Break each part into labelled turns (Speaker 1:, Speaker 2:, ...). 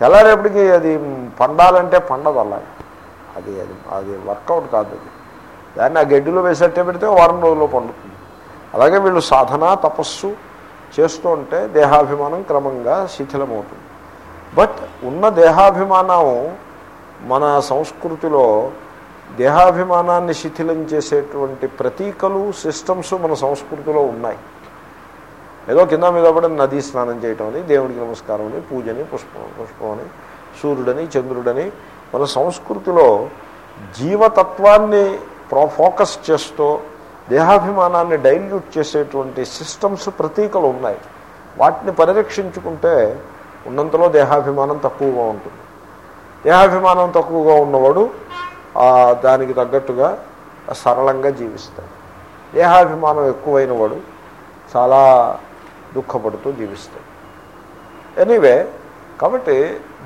Speaker 1: తెల్లారేపటికి అది పండాలంటే పండదు అలా. అది అది అది వర్కౌట్ కాదు అది. దాన్ని ఆ గడ్డిలో వేసేట్టే పెడితే వారం రోజుల్లో పండుతుంది. అలాగే వీళ్ళు సాధన తపస్సు చేస్తూ ఉంటే దేహాభిమానం క్రమంగా శిథిలమవుతుంది. బట్ ఉన్న దేహాభిమానం మన సంస్కృతిలో దేహాభిమానాన్ని శిథిలం చేసేటువంటి ప్రతీకలు సిస్టమ్స్ మన సంస్కృతిలో ఉన్నాయి. ఏదో కింద మీద పడి నదీ స్నానం చేయటం అని దేవుడికి నమస్కారం అని పూజని పుష్పం పుష్పం అని సూర్యుడని చంద్రుడని మన సంస్కృతిలో జీవతత్వాన్ని ప్రో ఫోకస్ చేస్తూ దేహాభిమానాన్ని డైల్యూట్ చేసేటువంటి సిస్టమ్స్ ప్రతీకలు ఉన్నాయి. వాటిని పరిరక్షించుకుంటే ఉన్నంతలో దేహాభిమానం తక్కువగా ఉంటుంది. దేహాభిమానం తక్కువగా ఉన్నవాడు దానికి తగ్గట్టుగా సరళంగా జీవిస్తాడు. దేహాభిమానం ఎక్కువైన వాడు చాలా దుఃఖపడుతూ జీవిస్తాయి. ఎనీవే కాబట్టి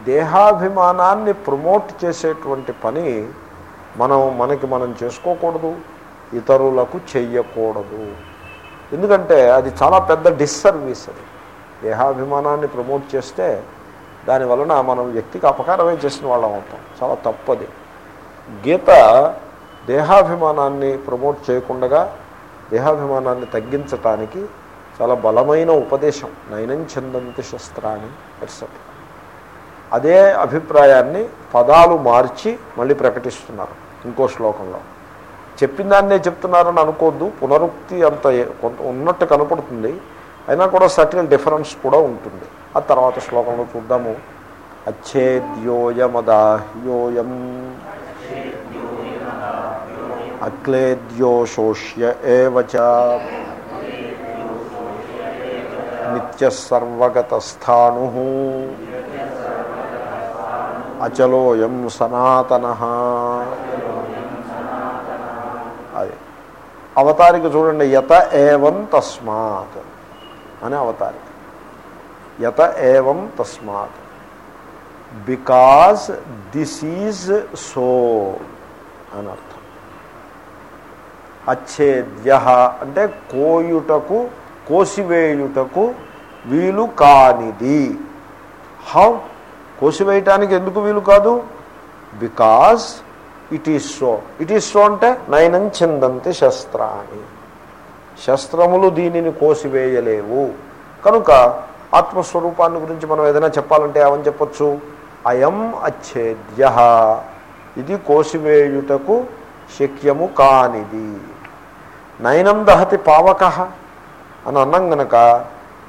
Speaker 1: దేహాభిమానాన్ని ప్రమోట్ చేసేటువంటి పని మనం మనకి మనం చేసుకోకూడదు ఇతరులకు చెయ్యకూడదు. ఎందుకంటే అది చాలా పెద్ద డిస్సర్వీస్ అది. దేహాభిమానాన్ని ప్రమోట్ చేస్తే దాని వలన మనం వ్యక్తికి అపకారమే చేసిన వాళ్ళం అవుతాం. చాలా తప్పది. గీత దేహాభిమానాన్ని ప్రమోట్ చేయకుండా దేహాభిమానాన్ని తగ్గించటానికి చాలా బలమైన ఉపదేశం. నయనం చందంతి శస్త్రాన్ని ఎట్సెట్రా అదే అభిప్రాయాన్ని పదాలు మార్చి మళ్ళీ ప్రకటిస్తున్నారు ఇంకో శ్లోకంలో. చెప్పిన దాన్నే చెప్తున్నారని అనుకోద్దు. పునరుక్తి అంత ఏ- కొంత ఉన్నట్టు కనపడుతుంది. అయినా కూడా సటిల్ డిఫరెన్స్ కూడా ఉంటుంది. ఆ తర్వాత శ్లోకంలో చూద్దాము. అచ్చేద్యోయమదాహ్యోయం అక్లేద్యో శోష్య ఏవచ నిత్యసర్వగతస్థాణు అచలోయం సనాతన అది అవతారిక చూడండి యత ఏవం తస్మాత్ అని అవతారిక యత ఏవం తస్మాత్ బికాజ్ దిస్ ఈజ్ సో అని అర్థం అచ్ఛేద్య అంటే కోయుటకు కోసివేయుటకు వీలు కానిది. హౌ కోసివేయటానికి ఎందుకు వీలు కాదు? Because it is so it is so అంటే నయనం చెందంతి శస్త్రాన్ని. శస్త్రములు దీనిని కోసివేయలేవు. కనుక ఆత్మస్వరూపాన్ని గురించి మనం ఏదైనా చెప్పాలంటే ఏమని చెప్పొచ్చు? అయం అచ్ఛేద్య. ఇది కోసివేయుటకు శక్యము కానిది. నయనం దహతి పావక. అని అన్నం గనక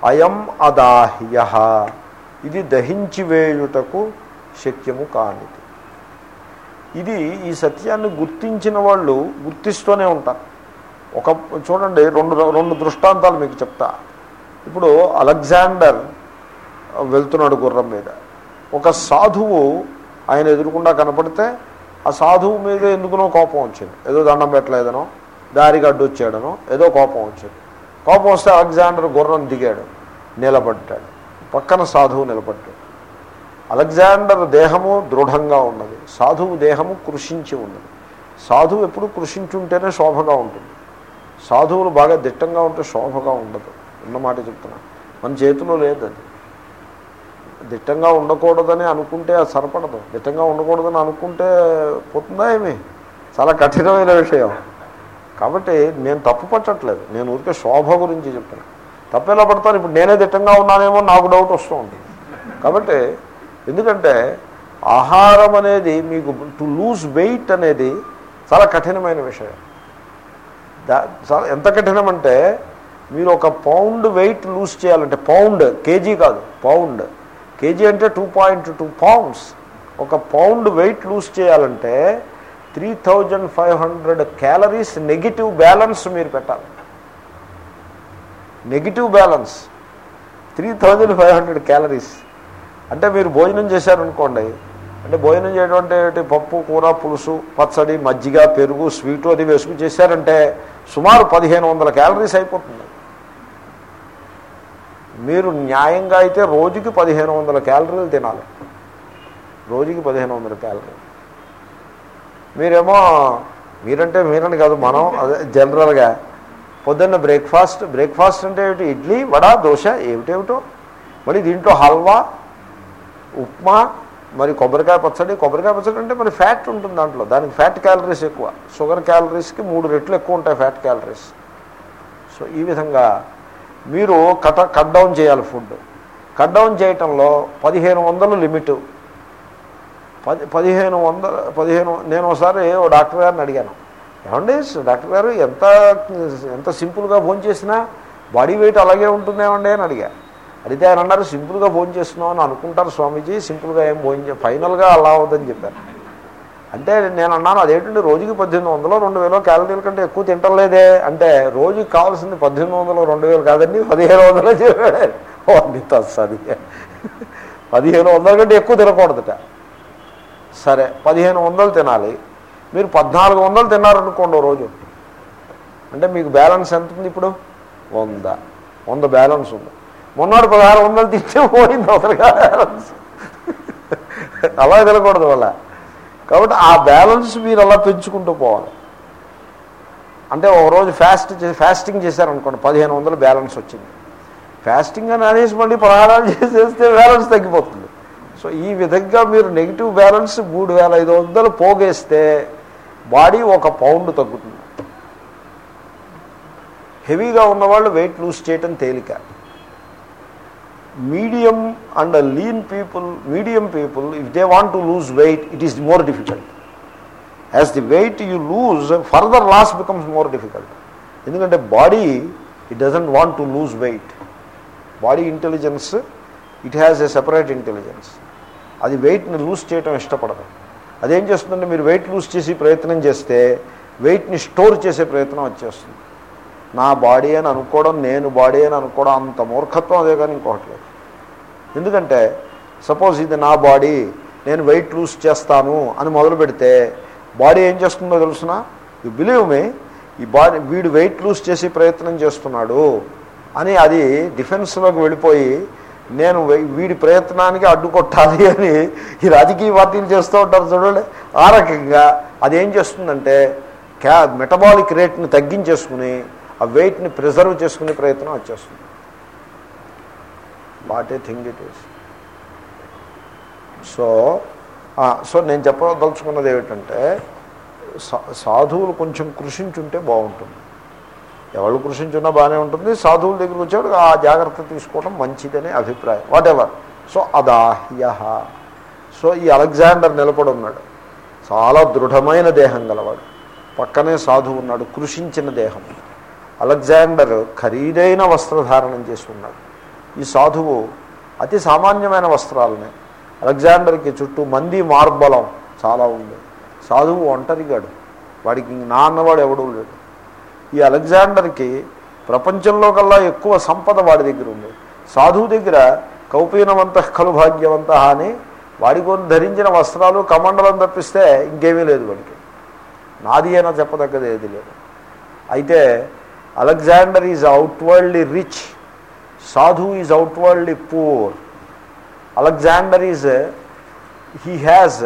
Speaker 1: అయం అదాహ్య. ఇది దహించి వేయుటకు శక్యము కానిది. ఇది ఈ సత్యాన్ని గుర్తించిన వాళ్ళు గుర్తిస్తూనే ఉంటారు. ఒక చూడండి రెండు రెండు దృష్టాంతాలు మీకు చెప్తా. ఇప్పుడు అలెగ్జాండర్ వెళ్తున్నాడు గుర్రం మీద. ఒక సాధువు ఆయన ఎదురుకుండా కనపడితే ఆ సాధువు మీద ఎందుకునో కోపం వచ్చింది. ఏదో దండం పెట్టలేదనో దారికి అడ్డొచ్చాడనో ఏదో కోపం వచ్చింది. కోపం వస్తే అలెగ్జాండర్ గుర్రం దిగాడు నిలబడ్డాడు. పక్కన సాధువు నిలబడ్డాడు. అలెగ్జాండర్ దేహము దృఢంగా ఉన్నది. సాధువు దేహము కృషించి ఉన్నది. సాధువు ఎప్పుడు కృషించుంటేనే శోభగా ఉంటుంది. సాధువులు బాగా దిట్టంగా ఉంటే శోభగా ఉండదు. ఉన్నమాట చెప్తున్నా. మన చేతిలో లేదు అది దిట్టంగా ఉండకూడదని అనుకుంటే అది సరిపడదు. దిట్టంగా ఉండకూడదని అనుకుంటే పోతుందా ఏమి? చాలా కఠినమైన విషయం. కాబట్టి నేను తప్పు పట్టట్లేదు. నేను ఊరికే శోభ గురించి చెప్తాను తప్పు ఎలా పడతాను? ఇప్పుడు నేనే దిట్టంగా ఉన్నానేమో నాకు డౌట్ వస్తూ ఉంటుంది. కాబట్టి ఎందుకంటే ఆహారం అనేది మీకు టు లూజ్ వెయిట్ అనేది చాలా కఠినమైన విషయం. దా చాలా ఎంత కఠినం అంటే మీరు ఒక పౌండ్ వెయిట్ లూజ్ చేయాలంటే పౌండ్ కేజీ కాదు పౌండ్ కేజీ అంటే టూ పాయింట్ టూ పౌండ్స్ ఒక పౌండ్ వెయిట్ లూజ్ చేయాలంటే three thousand five hundred calories negative balance మీరు పెట్టాలి. Negative balance. Three thousand five hundred calories. అంటే మీరు భోజనం చేశారనుకోండి అంటే భోజనం చేయడం అంటే పప్పు కూర పులుసు పచ్చడి మజ్జిగ పెరుగు స్వీటు అది వేసుకుని చేశారంటే సుమారు పదిహేను వందల క్యాలరీస్ అయిపోతుంది. మీరు న్యాయంగా అయితే రోజుకి పదిహేను వందల క్యాలరీలు తినాలి. రోజుకి పదిహేను వందల క్యాలరీలు. మీరేమో మీరంటే మీరని కాదు మనం అదే జనరల్గా. పొద్దున్న బ్రేక్ఫాస్ట్ బ్రేక్ఫాస్ట్ అంటే ఏమిటి? ఇడ్లీ వడ దోశ ఏమిటేమిటో. మరి దీంట్లో హల్వా ఉప్మా మరి కొబ్బరికాయ పచ్చడి. కొబ్బరికాయ పచ్చడి అంటే మరి ఫ్యాట్ ఉంటుంది దాంట్లో. దానికి ఫ్యాట్ క్యాలరీస్ ఎక్కువ. షుగర్ క్యాలరీస్కి మూడు రెట్లు ఎక్కువ ఉంటాయి ఫ్యాట్ క్యాలరీస్. సో ఈ విధంగా మీరు కట కట్ డౌన్ చేయాలి ఫుడ్. కట్ డౌన్ చేయటంలో పదిహేను వందలు లిమిట్. పది పదిహేను వందల పదిహేను నేను ఒకసారి ఓ డాక్టర్ గారిని అడిగాను. ఏమండి డాక్టర్ గారు ఎంత ఎంత సింపుల్గా ఫోన్ చేసినా బాడీ వెయిట్ అలాగే ఉంటుందేమండి అని అడిగా. అడిగితే ఆయన అన్నారు సింపుల్గా ఫోన్ చేస్తున్నావు అని అనుకుంటారు స్వామీజీ సింపుల్గా ఏం ఫోన్ చే ఫైనల్గా అలా అవుదని చెప్పారు. అంటే నేను అన్నాను అదేంటంటే రోజుకి పద్దెనిమిది వందలు రెండు వేలు క్యాలరీల కంటే ఎక్కువ తింటలేదే అంటే రోజుకి కావాల్సింది పద్దెనిమిది వందలు రెండు వేలు కాదండి పదిహేను వందలు చెప్పాడు అది పదిహేను వందల కంటే ఎక్కువ తినకూడదట. సరే పదిహేను వందలు తినాలి. మీరు పద్నాలుగు వందలు తిన్నారనుకోండి ఓ రోజు. అంటే మీకు బ్యాలెన్స్ ఎంత ఉంది ఇప్పుడు? వంద. వంద బ్యాలెన్స్ ఉంది. మొన్నటి పదహారు వందలు తింటే పోయింది అవతలగా బ్యాలెన్స్. అలా తినకూడదు వాళ్ళ. కాబట్టి ఆ బ్యాలెన్స్ మీరు అలా పెంచుకుంటూ పోవాలి. అంటే ఒక రోజు ఫాస్ట్ చే ఫాస్టింగ్ చేశారనుకోండి పదిహేను వందలు బ్యాలెన్స్ వచ్చింది. ఫాస్టింగ్ అని అనేసి మళ్ళీ ప్రహారాలు చేసేస్తే బ్యాలెన్స్ తగ్గిపోతుంది. సో ఈ విధంగా మీరు నెగిటివ్ బ్యాలెన్స్ మూడు వేల ఐదు వందలు పోగేస్తే బాడీ ఒక పౌండ్ తగ్గుతుంది. హెవీగా ఉన్నవాళ్ళు వెయిట్ లూజ్ చేయటం తేలిక. Medium and lean people medium people if they want to lose weight it is more difficult as the weight you lose further loss becomes more difficult ఎందుకంటే body it doesn't want to lose weight body intelligence it has a separate intelligence అది వెయిట్ని loose చేయటం ఇష్టపడదు అదేం చేస్తుందంటే మీరు wait lose చేసి ప్రయత్నం చేస్తే వెయిట్ని స్టోర్ చేసే ప్రయత్నం వచ్చేస్తుంది. నా బాడీ అని అనుకోవడం నేను బాడీ అని అనుకోవడం అంత మూర్ఖత్వం అదే కానీ ఇంకొకటి లేదు. ఎందుకంటే సపోజ్ ఇది నా బాడీ నేను వెయిట్ లూజ్ చేస్తాను అని మొదలు పెడితే బాడీ ఏం చేస్తుందో తెలుసిన? యు బిలీవ్ మీ ఈ బాడీ వీడు వెయిట్ లూజ్ చేసి ప్రయత్నం చేస్తున్నాడు అని అది డిఫెన్స్లోకి వెళ్ళిపోయి నేను వీడి ప్రయత్నానికి అడ్డుకొట్టాలి అని ఈ రాజకీయ పార్టీలు చేస్తూ ఉంటారు చూడండి. ఆ రకంగా అది ఏం చేస్తుందంటే క్యా మెటబాలిక్ రేట్ని తగ్గించేసుకుని ఆ వెయిట్ని ప్రిజర్వ్ చేసుకునే ప్రయత్నం వచ్చేస్తుంది. What a thing it is. So so నేను చెప్పదలుచుకున్నది ఏమిటంటే సా- సాధువులు కొంచెం కృషించుంటే బాగుంటుంది. ఎవరు కృషించున్నా బాగానే ఉంటుంది. సాధువుల దగ్గరికి వచ్చాడు. ఆ జాగ్రత్త తీసుకోవడం మంచిదనే అభిప్రాయం. వాట్ ఎవర్ సో అదాహ్య సో ఈ అలెగ్జాండర్ నిలబడి ఉన్నాడు. చాలా దృఢమైన దేహం గలవాడు. పక్కనే సాధువు ఉన్నాడు. కృషించిన దేహం. అలెగ్జాండర్ ఖరీదైన వస్త్రధారణం చేసి ఉన్నాడు. ఈ సాధువు అతి సామాన్యమైన వస్త్రాలనే. అలెగ్జాండర్కి చుట్టూ మంది మార్బలం చాలా ఉంది. సాధువు ఒంటరిగాడు. వాడికి నాన్నవాడు ఎవడూ లేడు. ఈ అలెగ్జాండర్కి ప్రపంచంలో కల్లా ఎక్కువ సంపద వాడి దగ్గర ఉంది. సాధువు దగ్గర కౌపీనవంత ఖలు భాగ్యవంత అని వాడి ధరించిన వస్త్రాలు కమండలం తప్పిస్తే ఇంకేమీ లేదు వాడికి. నాది అయినా చెప్పదగ్గది ఏది లేదు. అయితే Alexander is outwardly rich sadhu is outwardly poor. Alexander is he has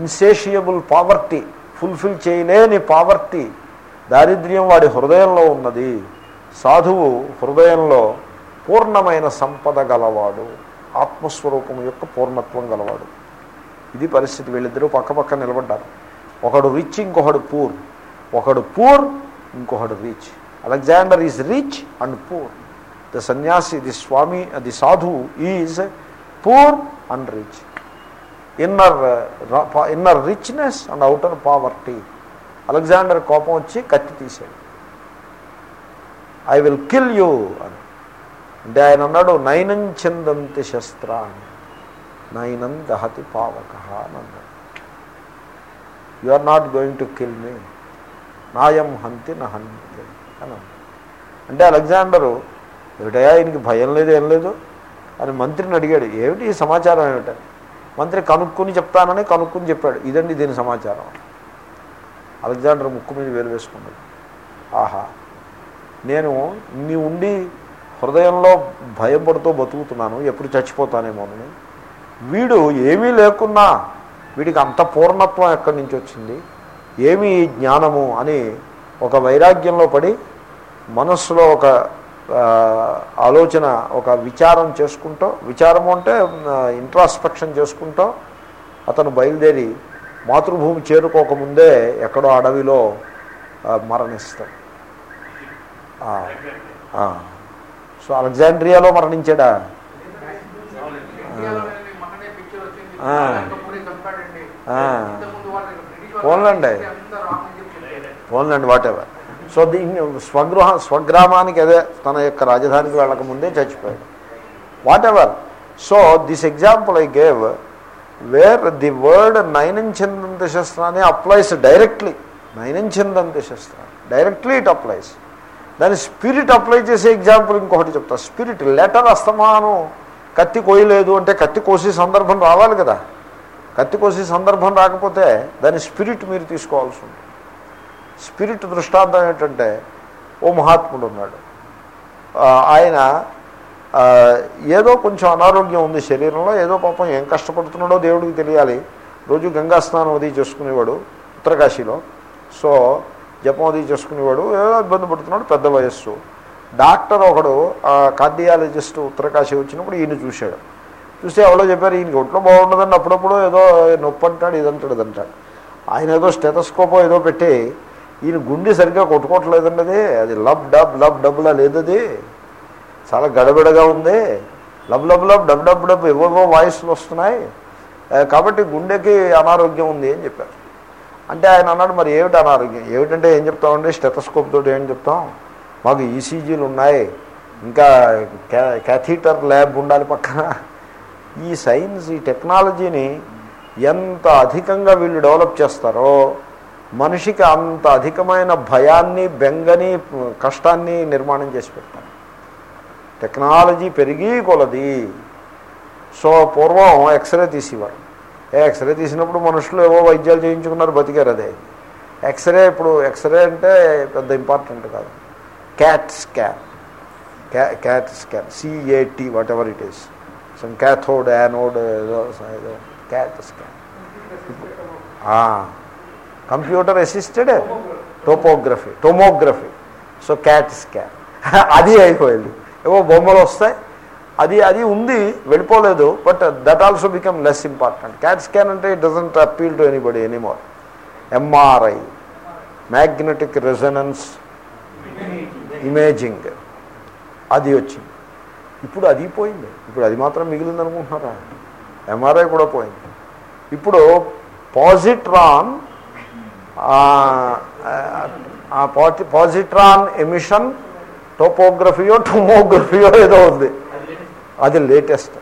Speaker 1: insatiable poverty fulfil చేయలేని పావర్టీ. దారిద్ర్యం వాడి హృదయంలో ఉన్నది. సాధువు హృదయంలో పూర్ణమైన సంపద గలవాడు. ఆత్మస్వరూపం యొక్క పూర్ణత్వం గలవాడు. ఇది పరిస్థితి. వీళ్ళిద్దరూ పక్క పక్క నిలబడ్డారు. ఒకడు రిచ్ ఇంకొకడు పూర్ ఒకడు పూర్ ఇంకొకడు rich Alexander is rich and poor the sannyasi the swami the సాధువు is poor and rich inner inner richness and outer poverty Alexander కోపం వచ్చి కత్తి తీశాడు. ఐ విల్ కిల్ యూ అని. అంటే ఆయన అన్నాడు నైనం చిందంతి శస్త్రాన్ని నయనం దహతి పావక అని అన్నాడు. You are not going to kill me నాయం హంతి నహంతి హంతి అని అంటే అలెగ్జాండరు ఏమిటయా ఆయనకి భయం లేదు ఏం లేదు అని మంత్రిని అడిగాడు. ఏమిటి ఈ సమాచారం ఏమిటని మంత్రి కనుక్కుని చెప్తానని కనుక్కుని చెప్పాడు. ఇదండి దీని సమాచారం అలెగ్జాండర్ ముక్కు మీద వేలు వేసుకున్నాడు. ఆహా నేను నీ ఉండి హృదయంలో భయపడుతూ బతుకుతున్నాను ఎప్పుడు చచ్చిపోతానేమోనని వీడు ఏమీ లేకున్నా వీడికి అంత పూర్ణత్వం ఎక్కడి నుంచి వచ్చింది? ఏమి జ్ఞానము అని ఒక వైరాగ్యంలో పడి మనస్సులో ఒక ఆలోచన ఒక విచారం చేసుకుంటూ విచారము అంటే ఇంట్రాస్పెక్షన్ చేసుకుంటూ అతను బయలుదేరి మాతృభూమి చేరుకోకముందే ఎక్కడో అడవిలో మరణిస్తాడు. సో అలెగ్జాండ్రియాలో మరణించాడా? పోన్లండి. పోన్లండి వాట్ ఎవర్ సో దీన్ని స్వగృహ స్వగ్రామానికి అదే తన యొక్క రాజధానికి వెళ్ళక ముందే చచ్చిపోయాడు. Whatever so this example I gave where the word నైనంచిందంత శస్త్రాన్ని అప్లైస్ డైరెక్ట్లీ నైనంచిందంత శస్త్రాన్ని డైరెక్ట్లీ ఇట్ అప్లైస్ దాని స్పిరిట్ అప్లై చేసే ఎగ్జాంపుల్ ఇంకొకటి చెప్తా. స్పిరిట్ లెటర్ అస్తమానం కత్తి కోయలేదు అంటే కత్తి కోసే సందర్భం రావాలి కదా. కత్తి కోసే సందర్భం రాకపోతే దాని స్పిరిట్ మీరు తీసుకోవాల్సి ఉంటుంది. స్పిరిట్ దృష్టాంతం ఏంటంటే ఓ మహాత్ముడు ఉన్నాడు. ఆయన ఏదో కొంచెం అనారోగ్యం ఉంది శరీరంలో ఏదో పాపం ఏం కష్టపడుతున్నాడో దేవుడికి తెలియాలి. రోజు గంగా స్నానం అది చేసుకునేవాడు ఉత్తరకాశీలో. సో జపం అది చేసుకునేవాడు ఏదో ఇబ్బంది పడుతున్నాడు పెద్ద వయస్సు. డాక్టర్ ఒకడు కార్డియాలజిస్ట్ ఉత్తరకాశీ వచ్చినప్పుడు ఈయన చూశాడు. చూస్తే ఎవరో చెప్పారు ఈయనకి ఒంట్లో బాగుండదండి అప్పుడప్పుడు ఏదో నొప్పి అంటాడు ఇదంటాడు ఇదంటాడు ఆయన ఏదో స్టెటస్కోపో ఏదో పెట్టి ఈయన గుండె సరిగ్గా కొట్టుకోవట్లేదండి అది అది లబ్ డబ్ లబ్ డబ్లా లేదు చాలా గడబిడగా ఉంది. Lub lub lub dub dub dub ఏవేవో వాయిస్లు వస్తున్నాయి. కాబట్టి గుండెకి అనారోగ్యం ఉంది అని చెప్పారు. అంటే ఆయన అన్నాడు మరి ఏమిటి అనారోగ్యం? ఏమిటంటే ఏం చెప్తామండి స్టెటస్కోప్ తోటి ఏం చెప్తాం? మాకు ఈసీజీలు ఉన్నాయి. ఇంకా క్యా- క్యాథీటర్ ల్యాబ్ ఉండాలి పక్కన. ఈ సైన్స్ ఈ టెక్నాలజీని ఎంత అధికంగా వీళ్ళు డెవలప్ చేస్తారో మనిషికి అంత అధికమైన భయాన్ని బెంగని కష్టాన్ని నిర్మాణం చేసి పెడతారు. టెక్నాలజీ పెరిగి కొలది. సో పూర్వం ఎక్స్రే తీసేవారు. ఏ ఎక్స్రే తీసినప్పుడు మనుషులు ఏవో వైద్యాలు చేయించుకున్నారు బతికారు అదే. ఎక్స్రే ఇప్పుడు ఎక్స్రే అంటే పెద్ద ఇంపార్టెంట్ కాదు. Cat scan cat scan C A T whatever it is some cathode anode ఏదో ఏదో cat scan computer assisted topography tomography so cat scan అది అయిపోయింది. ఏవో బొమ్మలు వస్తాయి. అది అది ఉంది వెళ్ళిపోలేదు but that also become less important. Cat scan అంటే it doesn't appeal to anybody anymore MRI magnetic resonance imaging అది వచ్చింది. ఇప్పుడు అది పోయింది. ఇప్పుడు అది మాత్రం మిగిలింది అనుకుంటున్నారా? ఎంఆర్ఐ కూడా పోయింది. ఇప్పుడు పాజిట్రాన్ పాజిట్రాన్ ఎమిషన్ టోపోగ్రఫీయో టోమోగ్రఫీయో ఏదో ఉంది. అది లేటెస్ట్.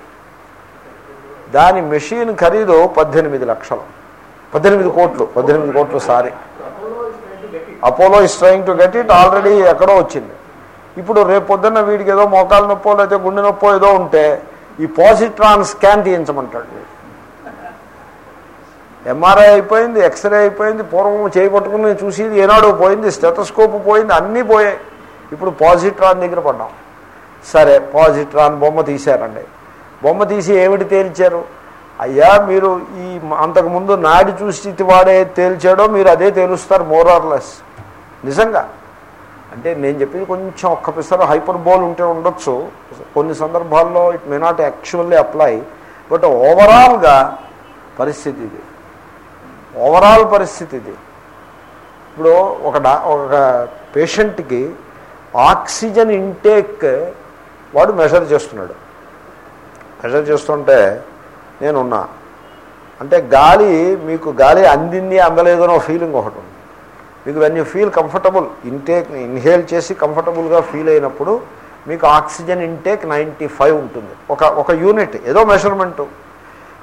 Speaker 1: దాని మెషిన్ ఖరీదు పద్దెనిమిది లక్షలు. పద్దెనిమిది కోట్లు పద్దెనిమిది కోట్లు sorry. Apollo is trying to get it already ఎక్కడో వచ్చింది. ఇప్పుడు రేపు పొద్దున్న వీడికి ఏదో మోకాలు నొప్పో లేకపోతే గుండె నొప్పో ఏదో ఉంటే ఈ పాజిట్రాన్ స్కాన్ తీయించమంటాడు వీడు. ఎంఆర్ఐ అయిపోయింది ఎక్స్రే అయిపోయింది పూర్వం చేయి పట్టుకుని చూసేది ఏనాడు పోయింది స్టెటస్కోప్ పోయింది అన్నీ పోయాయి. ఇప్పుడు పాజిట్రాన్ దగ్గర పడ్డాం. సరే పాజిట్రాన్ బొమ్మ తీశారండి. బొమ్మ తీసి ఏమిటి తేల్చారు? అయ్యా మీరు ఈ అంతకుముందు నాడి చూసి వాడే తేల్చాడో మీరు అదే తేలుస్తారు మోరార్లెస్ నిజంగా. అంటే నేను చెప్పింది కొంచెం ఒక్క పిసర హైపర్ బోల్ ఉంటే ఉండొచ్చు. కొన్ని సందర్భాల్లో it may not actually apply but ఓవరాల్గా పరిస్థితి ఇది. ఓవరాల్ పరిస్థితి ఇది. ఇప్పుడు ఒక డా ఒక పేషెంట్కి ఆక్సిజన్ ఇంటేక్ వాడు మెషర్ చేస్తున్నాడు. మెషర్ చేస్తుంటే నేనున్నా. అంటే గాలి మీకు గాలి అందింది అందలేదనో ఫీలింగ్ ఒకటి ఉంది. మీకు when you feel comfortable intake inhale చేసి కంఫర్టబుల్గా ఫీల్ అయినప్పుడు మీకు ఆక్సిజన్ ఇంటేక్ నైంటీ ఫైవ్ ఉంటుంది. ఒక ఒక యూనిట్ ఏదో మెషర్మెంటు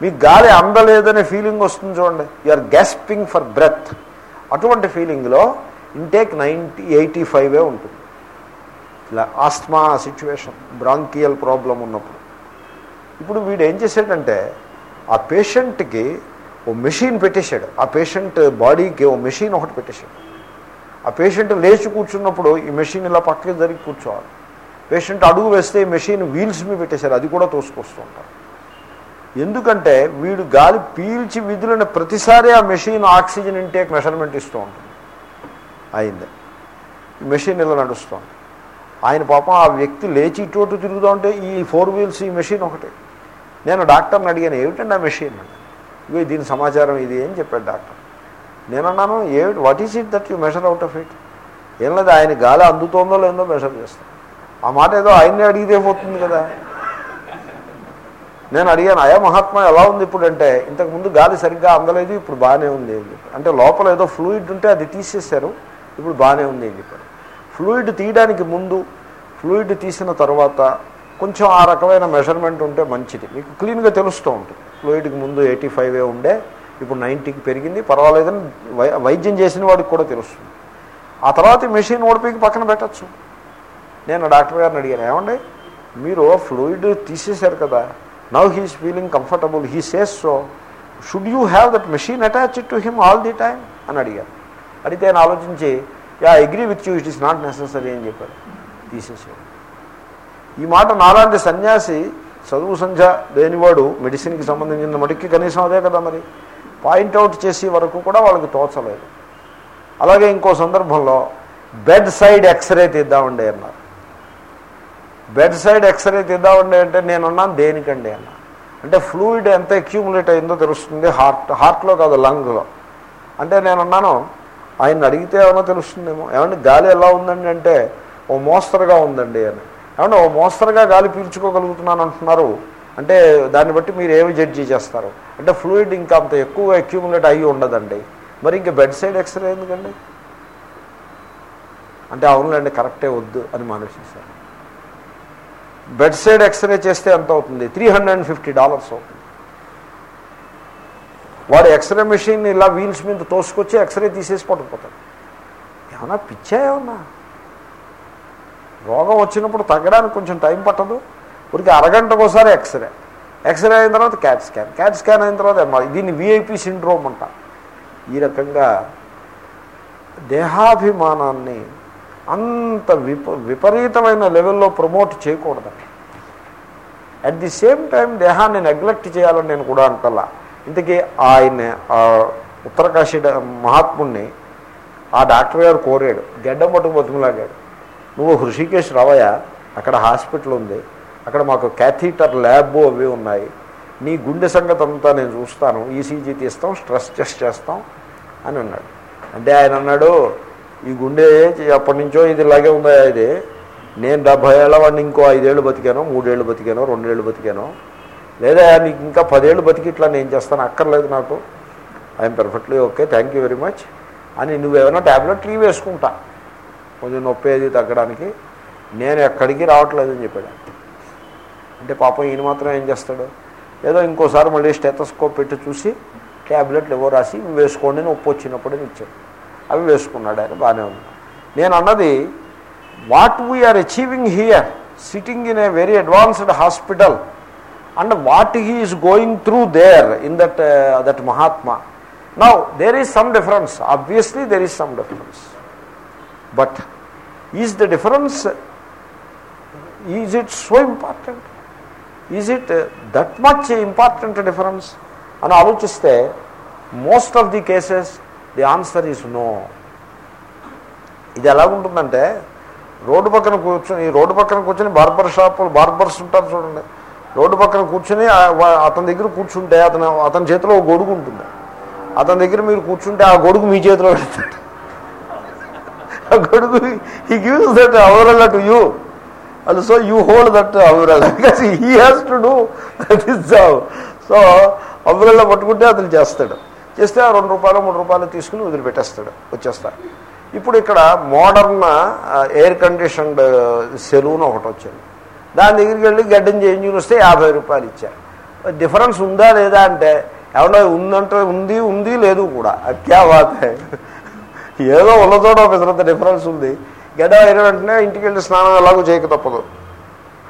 Speaker 1: మీకు గాలి అందలేదనే ఫీలింగ్ వస్తుంది చూడండి. ఆర్ గ్యాస్పింగ్ ఫర్ బ్రెత్ అటువంటి ఫీలింగ్లో ఇంటేక్ నైంటీ ఎయిటీ ఫైవే ఉంటుంది. ఇలా ఆస్మా సిచ్యువేషన్ బ్రాంకియల్ ప్రాబ్లం ఉన్నప్పుడు. ఇప్పుడు వీడు ఏం చేశాడంటే ఆ పేషెంట్కి ఓ మెషిన్ పెట్టేశాడు. ఆ పేషెంట్ బాడీకి ఓ మెషిన్ ఒకటి పెట్టేశాడు. ఆ పేషెంట్ లేచి కూర్చున్నప్పుడు ఈ మెషిన్ ఇలా పక్కకి జరిగి కూర్చోవాలి. పేషెంట్ అడుగు వేస్తే ఈ మెషిన్ వీల్స్ మీద పెట్టేశారు. అది కూడా తోసుకొస్తూ ఉంటారు. ఎందుకంటే వీడు గాలి పీల్చి విధులైన ప్రతిసారి ఆ మెషిన్ ఆక్సిజన్ ఇంటేక్ మెషర్మెంట్ ఇస్తూ ఉంటుంది. అయింది. మెషిన్ ఇలా నడుస్తుంది ఆయన పాపం ఆ వ్యక్తి లేచి ఇటు తిరుగుతూ ఉంటే ఈ ఫోర్ వీల్స్ ఈ మెషిన్ ఒకటి. నేను డాక్టర్ని అడిగాను ఏమిటండి ఆ మెషిన్? అని ఇగో దీని సమాచారం ఇది అని చెప్పాడు డాక్టర్. నేనన్నాను ఏమిటి what is it that you measure out of it ఏం లేదు ఆయన గాలి అందుతోందో లేదో మెషర్ చేస్తాను ఆ మాట ఏదో ఆయన్నే అడిగితే పోతుంది కదా. నేను అడిగాను అయా మహాత్మా ఎలా ఉంది ఇప్పుడు? అంటే ఇంతకుముందు గాలి సరిగ్గా అందలేదు ఇప్పుడు బాగానే ఉంది. అని చెప్పి అంటే లోపల ఏదో ఫ్లూయిడ్ ఉంటే అది తీసేశారు ఇప్పుడు బాగానే ఉంది అని చెప్పారు. ఫ్లూయిడ్ తీయడానికి ముందు ఫ్లూయిడ్ తీసిన తర్వాత కొంచెం ఆ రకమైన మెజర్మెంట్ ఉంటే మంచిది. మీకు క్లీన్గా తెలుస్తూ ఉంటుంది. ఫ్లూయిడ్కి ముందు ఎయిటీ ఫైవ్ ఉండే ఇప్పుడు నైంటీకి పెరిగింది. పర్వాలేదని వై వైద్యం చేసిన వాడికి కూడా తెలుస్తుంది. ఆ తర్వాత మెషిన్ ఓడిపోయి పక్కన పెట్టచ్చు. నేను డాక్టర్ గారిని అడిగాను ఏమండి మీరు ఫ్లూయిడ్ తీసేశారు కదా now he's feeling comfortable he says so should you have that machine attach to him all the time? అని అడిగాను. అడిగితే ఆయన ఆలోచించి yeah agree with you it is not necessary అని చెప్పారు. తీసేసాడు ఈ మాట నాలాంటి సన్యాసి చదువు సంధ్య లేనివాడు మెడిసిన్కి సంబంధించిన మటుకి కనీసం అదే కదా మరి. పాయింట్అవుట్ చేసే వరకు కూడా వాళ్ళకి తోచలేదు. అలాగే ఇంకో సందర్భంలో బెడ్ సైడ్ ఎక్స్రే తీద్దామండి అన్నారు. బెడ్ సైడ్ ఎక్స్రే తీద్దామండి అంటే నేను అన్నాను దేనికండి అన్న. అంటే ఫ్లూయిడ్ ఎంత అక్యూములేట్ అయిందో తెలుస్తుంది హార్ట్ హార్ట్లో కాదు లంగ్లో. అంటే నేను అన్నాను ఆయన అడిగితే ఏమైనా తెలుస్తుందేమో. ఏమంటే గాలి ఎలా ఉందండి అంటే ఓ మోస్తరుగా ఉందండి అని. ఏమంటే ఓ మోస్తరుగా గాలి పీల్చుకోగలుగుతున్నాను అంటున్నారు. అంటే దాన్ని బట్టి మీరు ఏమి జడ్జి చేస్తారు? అంటే ఫ్లూయిడ్ ఇంకా అంత ఎక్కువ అక్యూములేట్ అయ్యి ఉండదండి. మరి ఇంకా బెడ్ సైడ్ ఎక్స్రే ఎందుకండి? అంటే అవునులేండి కరెక్టే వద్దు అని మానేసేసారు బెడ్ సైడ్ ఎక్స్రే చేస్తే ఎంత అవుతుంది? Three hundred and fifty dollars అవుతుంది. వాడు ఎక్స్రే మెషిన్ ఇలా వీల్స్ మీద తోసుకొచ్చి ఎక్స్రే తీసేసి పట్టుకుపోతాడు. ఏమన్నా పిచ్చా ఏమన్నా? రోగం వచ్చినప్పుడు తగ్గడానికి కొంచెం టైం పట్టదు. ఊరికి అరగంటకోసారి ఎక్స్రే. ఎక్స్రే అయిన తర్వాత క్యాట్ స్కాన్ క్యాట్ స్కాన్ అయిన తర్వాత దీన్ని విఐపి సిండ్రోమ్ అంట. ఈ రకంగా దేహాభిమానాన్ని అంత విప విపరీతమైన లెవెల్లో ప్రమోట్ చేయకూడదు అట్ ది సేమ్ టైం దేహాన్ని నెగ్లెక్ట్ చేయాలని నేను కూడా అంటలా. ఇంతకీ ఆయన ఆ ఉత్తరకాశీ మహాత్ముణ్ణి ఆ డాక్టర్ గారు కోరాడు. గడ్డం పట్టుకు బతుకులాగాడు. నువ్వు హృషికేశ్ రావయా అక్కడ హాస్పిటల్ ఉంది. అక్కడ మాకు క్యాథీటర్ ల్యాబ్ అవి ఉన్నాయి. నీ గుండె సంగతి అంతా నేను చూస్తాను. ఈసీజీ తీస్తాం స్ట్రెస్ టెస్ట్ చేస్తాం అని అన్నాడు. అంటే ఆయన అన్నాడు ఈ గుండె ఎప్పటి నుంచో ఇది ఇలాగే ఉందా ఇది. నేను డెబ్భై ఏళ్ళ వాడిని ఇంకో ఐదేళ్ళు బతికాను మూడేళ్ళు బతికాను రెండేళ్ళు బతికాను లేదా నీకు ఇంకా పదేళ్ళు బతికి ఇట్లా నేను చేస్తాను అక్కర్లేదు నాకు. I'm perfectly okay thank you very much అని నువ్వేమైనా ట్యాబ్లెట్ లీవ్ వేసుకుంటా. కొంచెం నొప్పి అది తగ్గడానికి. నేను ఎక్కడికి రావట్లేదని చెప్పాడు. అంటే పాపం ఈయన మాత్రం ఏం చేస్తాడు? ఏదో ఇంకోసారి మళ్ళీ స్టెతస్కోప్ పెట్టి చూసి ట్యాబ్లెట్లు ఎవో రాసి ఇవి వేసుకోండి నొప్పి వచ్చినప్పుడు అని ఇచ్చాడు. అవి వేసుకున్నాడు ఆయన బాగానే ఉంది. నేను అన్నది what we're achieving here sitting in a very advanced hospital and what he is going through there in that that Mahatma now there is some difference obviously there is some difference but is the difference is it so important is it that much important difference అని ఆలోచిస్తే most of the cases the answer is no ఇది ఎలాగుంటుందంటే road పక్కన కూర్చొని road పక్కన కూర్చొని barber షాపులు barbers ఉంటారు చూడండి. రోడ్డు పక్కన కూర్చొని అతని దగ్గర కూర్చుంటే అతను అతని చేతిలో ఒక గొడుగు ఉంటుంది. అతని దగ్గర మీరు కూర్చుంటే ఆ గొడుగు మీ చేతిలో పెడతాడు ఆ గొడుగు he gives that అవరల్లా to you and so you hold that అవరల్లా because he has to do that is job so అవరల్లా పట్టుకుంటే అతను చేస్తాడు. చేస్తే ఆ రెండు రూపాయలు మూడు రూపాయలు తీసుకుని వదిలిపెట్టేస్తాడు. వచ్చేస్తాడు. ఇప్పుడు ఇక్కడ మోడర్న్ ఎయిర్ కండిషన్డ్ సెలూన్ ఒకటి వచ్చింది. దాని దగ్గరికి వెళ్ళి గడ్డం చేంజ్ వస్తే యాభై రూపాయలు ఇచ్చారు. డిఫరెన్స్ ఉందా లేదా అంటే ఏమన్నా ఉందంటే ఉంది ఉంది లేదు కూడా. అత్యా ఏదో ఉన్నతోట ఒక పెద్ద డిఫరెన్స్ ఉంది. గడ్డ అయిన వెంటనే ఇంటికి వెళ్ళి స్నానం ఎలాగో చేయక తప్పదు.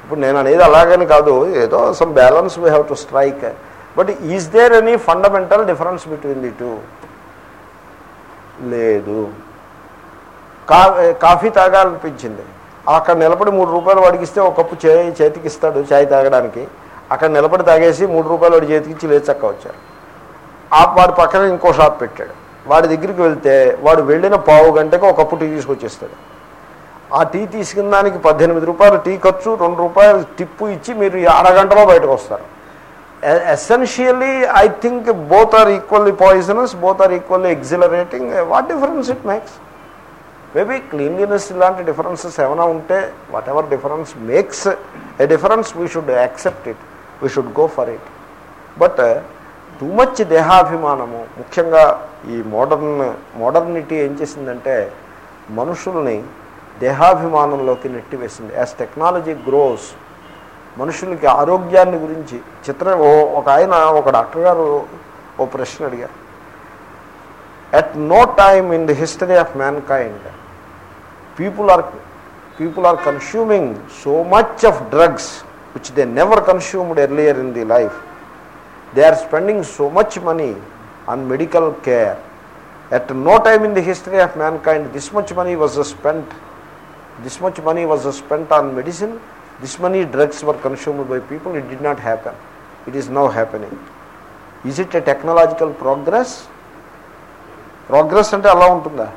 Speaker 1: ఇప్పుడు నేను అనేది అలాగని కాదు. ఏదో some balance we have to strike but is there any fundamental difference between the two లేదు. కా కాఫీ తాగాలనిపించింది. అక్కడ నిలబడి మూడు రూపాయలు వాడికి ఇస్తే ఒక కప్పు చే చేతికి ఇస్తాడు చాయ్ తాగడానికి. అక్కడ నిలబడి తాగేసి మూడు రూపాయలు వాడి చేతికిచ్చి లేచక్క వచ్చారు. ఆ వాడి పక్కన ఇంకో షాప్ పెట్టాడు. వాడి దగ్గరికి వెళ్తే వాడు వెళ్ళిన పావు గంటకు ఒక కప్పు టీ తీసుకొచ్చేస్తాడు. ఆ టీ తీసుకున్న దానికి పద్దెనిమిది రూపాయలు టీ ఖర్చు రెండు రూపాయలు టిప్పు ఇచ్చి మీరు అరగంటలో బయటకు వస్తారు. Essentially I think both are equally poisonous both are equally exhilarating what difference it makes maybe cleanliness ఇలాంటి డిఫరెన్సెస్ ఏమైనా ఉంటే whatever difference makes a difference we should accept it we should go for it but too much దేహాభిమానము ముఖ్యంగా ఈ modern modernity ఏం చేసిందంటే మనుషుల్ని దేహాభిమానంలోకి నెట్టివేసింది. యాజ్ టెక్నాలజీ గ్రోస్ మనుషులకి ఆరోగ్యాన్ని గురించి చిత్ర ఓ- ఒక ఆయన ఒక డాక్టర్ గారు ఓ ప్రశ్న అడిగారు. At no time in the history of mankind people are people are consuming so much of drugs which they never consumed earlier in the life they are spending so much money on medical care at no time in the history of mankind this much money was spent this much money was spent on medicine this many drugs were consumed by people it did not happen it is now happening is it a technological progress progress అంటే అలా ఉంటుందా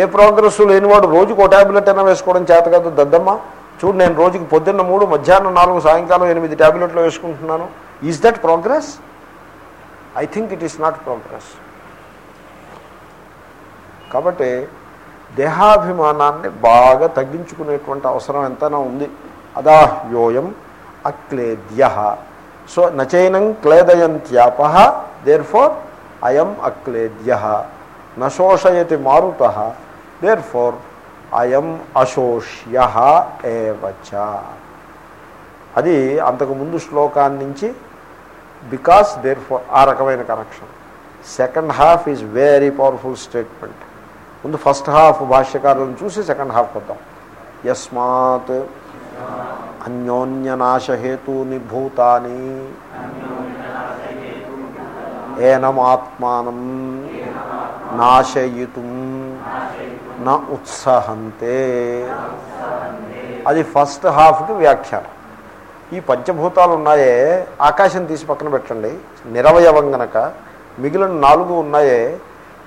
Speaker 1: ఏ progress లేనివాడు రోజుకు ఒక tablet అయినా వేసుకోవడం చేత కాదు. దద్దమ్మ చూడు నేను రోజుకి పొద్దున్న మూడు మధ్యాహ్నం నాలుగు సాయంకాలం ఎనిమిది ట్యాబ్లెట్లు వేసుకుంటున్నాను. Is that progress I think it is not progress కాబట్టి దేహాభిమానాన్ని బాగా తగ్గించుకునేటువంటి అవసరం ఎంతైనా ఉంది. అదా యోయం అక్లేద్య. సో నచైనం క్లేదయంత్యాప దేర్ ఫోర్ అయం అక్లేద్య. నశోషయతి మారుత. దేర్ ఫోర్ అయం అశోష్య ఏవచ అది అంతకుముందు శ్లోకాన్ని నుంచి బికాస్ దేర్ ఫోర్ ఆ రకమైన connection second half is very powerful statement ముందు ఫస్ట్ హాఫ్ భాష్యకారులను చూసి సెకండ్ హాఫ్ వద్దాం యస్మాత్ అన్యోన్యనాశహేతూని భూతాని. ఏనమాత్మానం. నాశయితుం. నా ఉత్సాహంతే. అది ఫస్ట్ హాఫ్కి వ్యాఖ్యానం. ఈ పంచభూతాలు ఉన్నాయే ఆకాశం తీసి పక్కన పెట్టండి నిరవయవం గనక మిగిలిన నాలుగు ఉన్నాయే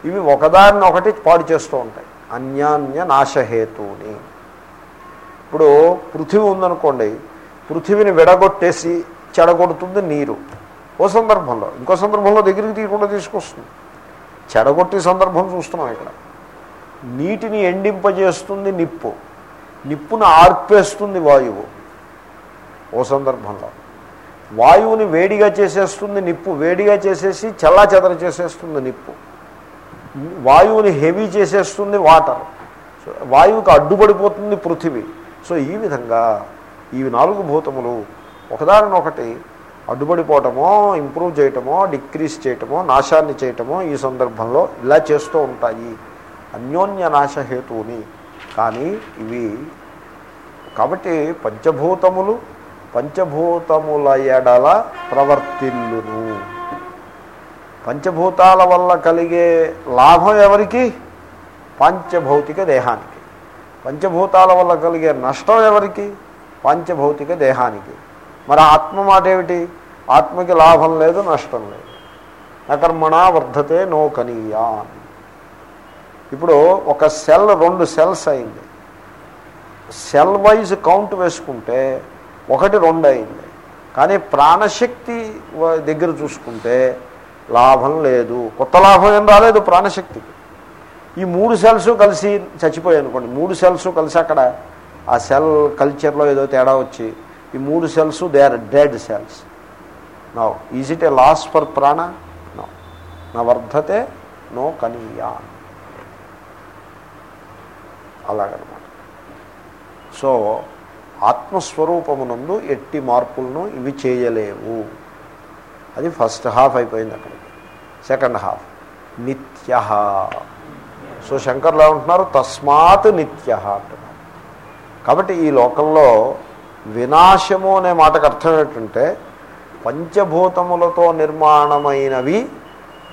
Speaker 1: ఇవి ఒకదాన్ని ఒకటి పాడు చేస్తూ ఉంటాయి. అన్యాన్య నాశహేతుని ఇప్పుడు పృథివీ ఉందనుకోండి పృథివీని విడగొట్టేసి చెడగొడుతుంది నీరు. ఓ సందర్భంలో ఇంకో సందర్భంలో దగ్గరికి తీయకుండా తీసుకొస్తుంది. చెడగొట్టే సందర్భం చూస్తున్నాం ఇక్కడ. నీటిని ఎండింపజేస్తుంది నిప్పు. నిప్పును ఆర్పేస్తుంది వాయువు. ఓ సందర్భంలో వాయువుని వేడిగా చేసేస్తుంది నిప్పు వేడిగా చేసేసి చల్లా చెదర చేసేస్తుంది నిప్పు. వాయువుని హెవీ చేసేస్తుంది వాటర్. సో వాయువుకి అడ్డుపడిపోతుంది పృథివీ. సో ఈ విధంగా ఈ నాలుగు భూతములు ఒకదానినొకటి అడ్డుపడిపోవటమో ఇంప్రూవ్ చేయటమో డిక్రీజ్ చేయటమో నాశాన్ని చేయటమో ఈ సందర్భంలో ఇలా చేస్తూ ఉంటాయి. అన్యోన్యనాశహేతువుని. కానీ ఇవి కాబట్టి పంచభూతములు పంచభూతముల ఎడల ప్రవర్తిల్లును. పంచభూతాల వల్ల కలిగే లాభం ఎవరికి? పంచభౌతిక దేహానికి. పంచభూతాల వల్ల కలిగే నష్టం ఎవరికి? పంచభౌతిక దేహానికి. మరి ఆత్మ మాట ఏమిటి? ఆత్మకి లాభం లేదు నష్టం లేదు. నకర్మణా వర్ధతే నో ఇప్పుడు ఒక సెల్ రెండు సెల్స్ అయింది. సెల్ వైజ్ కౌంట్ వేసుకుంటే ఒకటి రెండు అయింది. కానీ ప్రాణశక్తి దగ్గర చూసుకుంటే లాభం లేదు. కొత్త లాభం ఏం రాలేదు ప్రాణశక్తికి. ఈ మూడు సెల్స్ కలిసి చచ్చిపోయాయి అనుకోండి. మూడు సెల్స్ కలిసి అక్కడ ఆ సెల్ కల్చర్లో ఏదో తేడా వచ్చి ఈ మూడు cells they are dead cells. No is it a loss for ప్రాణ? నో. నా వర్ధతే నో కనీయాన్ అలాగనమాట. సో ఆత్మస్వరూపమునందు ఎట్టి మార్పులను ఇవి చేయలేవు. అది ఫస్ట్ హాఫ్ అయిపోయింది అక్కడికి. Second half. నిత్య సో శంకర్లు ఏమంటున్నారు? తస్మాత్ నిత్య అంటున్నారు. కాబట్టి ఈ లోకంలో వినాశము అనే మాటకు అర్థం ఏంటంటే పంచభూతములతో నిర్మాణమైనవి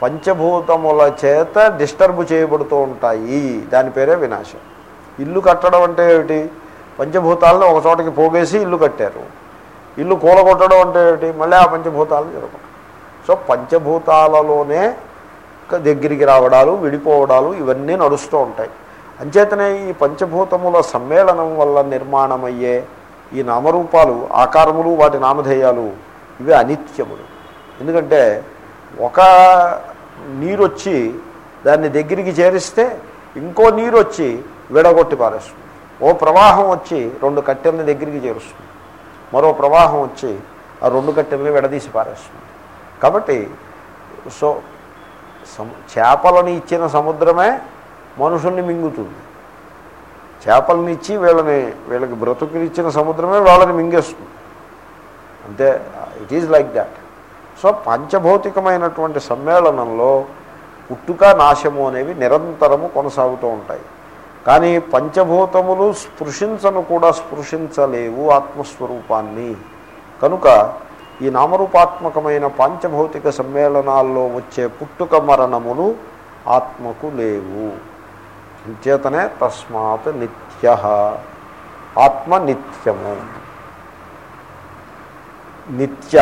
Speaker 1: పంచభూతముల చేత డిస్టర్బ్ చేయబడుతూ ఉంటాయి. దాని పేరే వినాశం. ఇల్లు కట్టడం అంటే ఏమిటి? పంచభూతాలను ఒక చోటకి పోగేసి ఇల్లు కట్టారు. ఇల్లు కూలగొట్టడం అంటే ఏమిటి? మళ్ళీ ఆ పంచభూతాలను జరగడం సో పంచభూతాలలోనే దగ్గరికి రావడాలు విడిపోవడాలు ఇవన్నీ నడుస్తూ ఉంటాయి. అంచేతనే ఈ పంచభూతముల సమ్మేళనం వల్ల నిర్మాణమయ్యే ఈ నామరూపాలు ఆకారములు వాటి నామధేయాలు ఇవి అనిత్యములు. ఎందుకంటే ఒక నీరు వచ్చి దాన్ని దగ్గరికి చేరిస్తే ఇంకో నీరు వచ్చి విడగొట్టి పారేస్తుంది. ఓ ప్రవాహం వచ్చి రెండు కట్టెల్ని దగ్గరికి చేరుస్తుంది. మరో ప్రవాహం వచ్చి ఆ రెండు కట్టెల్ని విడదీసి పారేస్తుంది. కాబట్టి సో చేపలని ఇచ్చిన సముద్రమే మనుషుల్ని మింగుతుంది. చేపలని ఇచ్చి వీళ్ళని వీళ్ళకి బ్రతుకుని ఇచ్చిన సముద్రమే వాళ్ళని మింగేస్తుంది. అంతే it is like that so పంచభౌతికమైనటువంటి సమ్మేళనంలో పుట్టుక నాశము అనేవి నిరంతరము కొనసాగుతూ ఉంటాయి. కానీ పంచభూతములు స్పృశించను కూడా స్పృశించలేవు ఆత్మస్వరూపాన్ని. కనుక ఈ నామరూపాత్మకమైన పాంచభౌతిక సమ్మేళనాల్లో వచ్చే పుట్టుక మరణములు ఆత్మకు లేవు. అంచేతనే తస్మాత్ నిత్య ఆత్మ నిత్యము నిత్య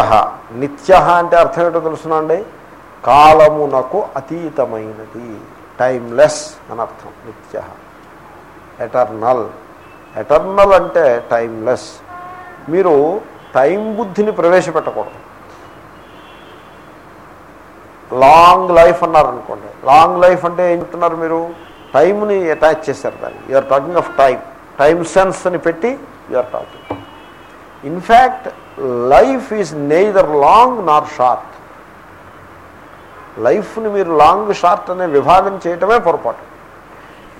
Speaker 1: నిత్య అంటే అర్థం ఏంటో తెలుసునండి కాలమునకు అతీతమైనది టైమ్లెస్ అని అర్థం నిత్య. ఎటర్నల్ ఎటర్నల్ అంటే టైమ్లెస్ మీరు టైం బుద్ధిని ప్రవేశపెట్టకూడదు. లాంగ్ లైఫ్ అన్నారనుకోండి. లాంగ్ లైఫ్ అంటే ఏం చెప్తున్నారు మీరు? టైంని అటాచ్ చేశారు దాన్ని. You're talking of time time sense అని పెట్టి you're talking in fact life is neither long nor short లైఫ్ని మీరు లాంగ్ షార్ట్ అనే విభాగం చేయటమే పొరపాటు.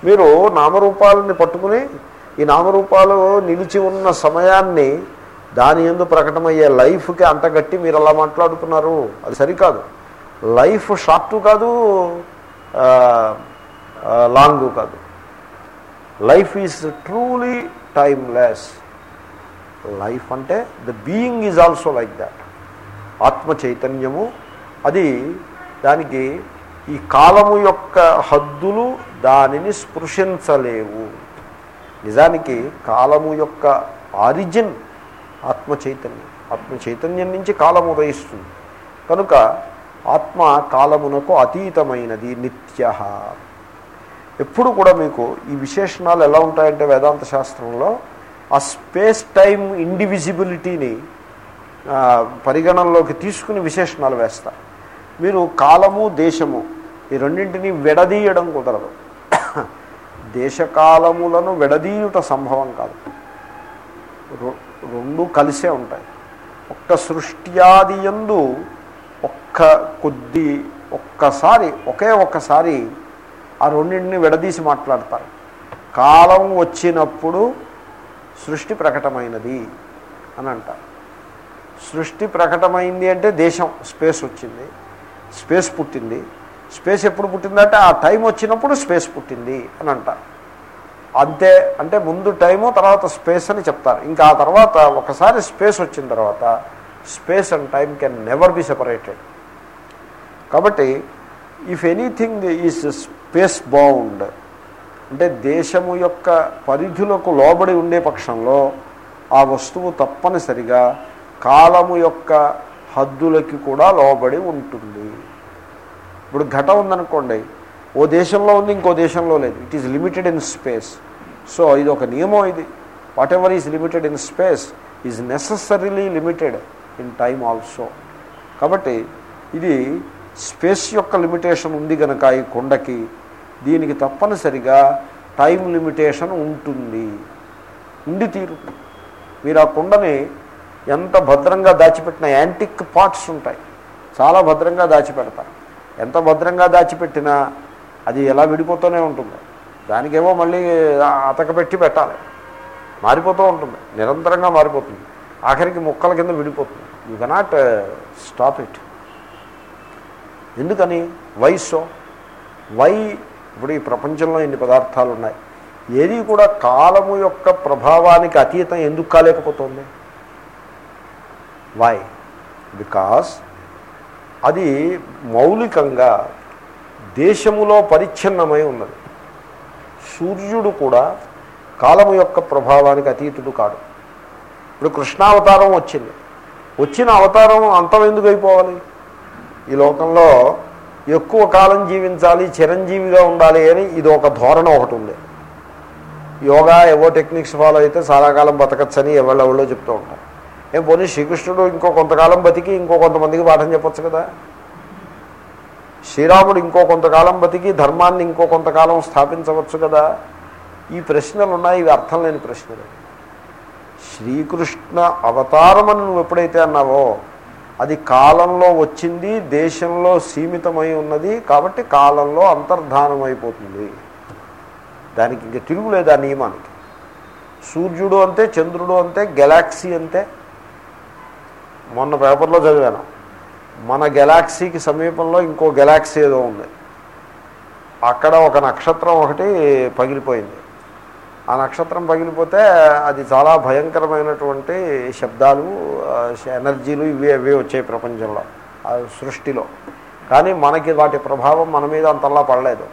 Speaker 1: మీరు నామరూపాలని పట్టుకుని ఈ నామరూపాలు నిలిచి ఉన్న సమయాన్ని దాని ఎందు ప్రకటమయ్యే లైఫ్కి అంటగట్టి మీరు అలా మాట్లాడుతున్నారు. అది సరికాదు. లైఫ్ షార్ట్ కాదు లాంగ్ కాదు. Life is truly timeless. Life అంటే the being is also like that. ఆత్మ చైతన్యము అది దానికి ఈ కాలము యొక్క హద్దులు దానిని స్పృశించలేవు. నిజానికి కాలము యొక్క ఆరిజిన్ ఆత్మ చైతన్యం. ఆత్మ చైతన్యం నుంచి కాలము ఉదయిస్తుంది. కనుక ఆత్మ కాలమునకు అతీతమైనది నిత్య. ఎప్పుడు కూడా మీకు ఈ విశేషణాలు ఎలా ఉంటాయంటే వేదాంత శాస్త్రంలో ఆ స్పేస్ టైం ఇండివిజిబిలిటీని పరిగణనలోకి తీసుకుని విశేషణాలు వేస్తారు. మీరు కాలము దేశము ఈ రెండింటినీ విడదీయడం కుదరదు. దేశకాలములను విడదీయుట సంభవం కాదు. రెండు కలిసే ఉంటాయి. ఒక్క సృష్ట్యాది ఎందు ఒక్క కొద్ది ఒక్కసారి ఒకే ఒక్కసారి ఆ రెండింటిని విడదీసి మాట్లాడతారు. కాలం వచ్చినప్పుడు సృష్టి ప్రకటమైనది అని అంటారు. సృష్టి ప్రకటమైంది అంటే దేశం స్పేస్ వచ్చింది. స్పేస్ పుట్టింది. స్పేస్ ఎప్పుడు పుట్టిందంటే ఆ టైం వచ్చినప్పుడు స్పేస్ పుట్టింది అని అంటారు. అంతే అంటే ముందు టైము తర్వాత స్పేస్ అని చెప్తారు. ఇంకా ఆ తర్వాత ఒకసారి స్పేస్ వచ్చిన తర్వాత space and time can never be separated. కాబట్టి if anything is space bound అంటే దేశము యొక్క పరిధులకు లోబడి ఉండే పక్షంలో ఆ వస్తువు తప్పనిసరిగా కాలము యొక్క హద్దులకి కూడా లోబడి ఉంటుంది. ఇప్పుడు ఘటం ఉందనుకోండి ఓ దేశంలో ఉంది ఇంకో దేశంలో లేదు. It is limited in space so ఇది ఒక నియమం ఇది. Whatever is limited in space is necessarily limited in time also కాబట్టి ఇది స్పేస్ యొక్క లిమిటేషన్ ఉంది కనుక ఈ కొండకి దీనికి తప్పనిసరిగా టైం లిమిటేషన్ ఉంటుంది. ఉండి తీరు. మీరు ఆ కుండని ఎంత భద్రంగా దాచిపెట్టిన యాంటిక్ పార్ట్స్ ఉంటాయి. చాలా భద్రంగా దాచిపెడతారు. ఎంత భద్రంగా దాచిపెట్టినా అది ఎలా విడిపోతూనే ఉంటుంది. దానికేమో మళ్ళీ అతకపెట్టి పెట్టాలి. మారిపోతూ ఉంటుంది. నిరంతరంగా మారిపోతుంది. ఆఖరికి ముక్కల కింద విడిపోతుంది. You cannot uh, stop it. ఎందుకని? Why so? వై ఇప్పుడు ఈ ప్రపంచంలో ఎన్ని పదార్థాలు ఉన్నాయి? ఏది కూడా కాలము యొక్క ప్రభావానికి అతీతం ఎందుకు కాలేకపోతుంది? వై. బికాస్ అది మౌలికంగా దేశములో పరిచ్ఛిన్నమై ఉన్నది. సూర్యుడు కూడా కాలము యొక్క ప్రభావానికి అతీతుడు కాడు. ఇప్పుడు కృష్ణావతారం వచ్చింది. వచ్చిన అవతారం అంతం ఎందుకు అయిపోవాలి? ఈ లోకంలో ఎక్కువ కాలం జీవించాలి చిరంజీవిగా ఉండాలి అని ఇది ఒక ధోరణ ఒకటి ఉంది. యోగా ఏవో టెక్నిక్స్ ఫాలో అయితే చాలా కాలం బతకచ్చని ఎవళ్ళెవళ్ళో చెప్తూ ఉంటారు. ఏం పోనీ శ్రీకృష్ణుడు ఇంకో కొంతకాలం బతికి ఇంకో కొంతమందికి పాఠం చెప్పొచ్చు కదా? శ్రీరాముడు ఇంకో కొంతకాలం బతికి ధర్మాన్ని ఇంకో కొంతకాలం స్థాపించవచ్చు కదా? ఈ ప్రశ్నలు ఉన్నాయి ఇవి అర్థం లేని ప్రశ్నలు. శ్రీకృష్ణ అవతారం అని నువ్వు ఎప్పుడైతే అన్నావో అది కాలంలో వచ్చింది దేశంలో సీమితమై ఉన్నది కాబట్టి కాలంలో అంతర్ధానం అయిపోతుంది దానికి ఇంక తిరుగులేదు ఆ నియమానికి? సూర్యుడు అంతే చంద్రుడు అంతే గెలాక్సీ అంతే. మొన్న పేపర్లో చదివాను. మన గెలాక్సీకి సమీపంలో ఇంకో గెలాక్సీ ఏదో ఉంది. అక్కడ ఒక నక్షత్రం ఒకటి పగిలిపోయింది. ఆ నక్షత్రం పగిలిపోతే అది చాలా భయంకరమైనటువంటి శబ్దాలు ఎనర్జీలు ఇవి అవి వచ్చాయి ప్రపంచంలో సృష్టిలో. కానీ మనకి వాటి ప్రభావం మన మీద అంతలా పడలేదు.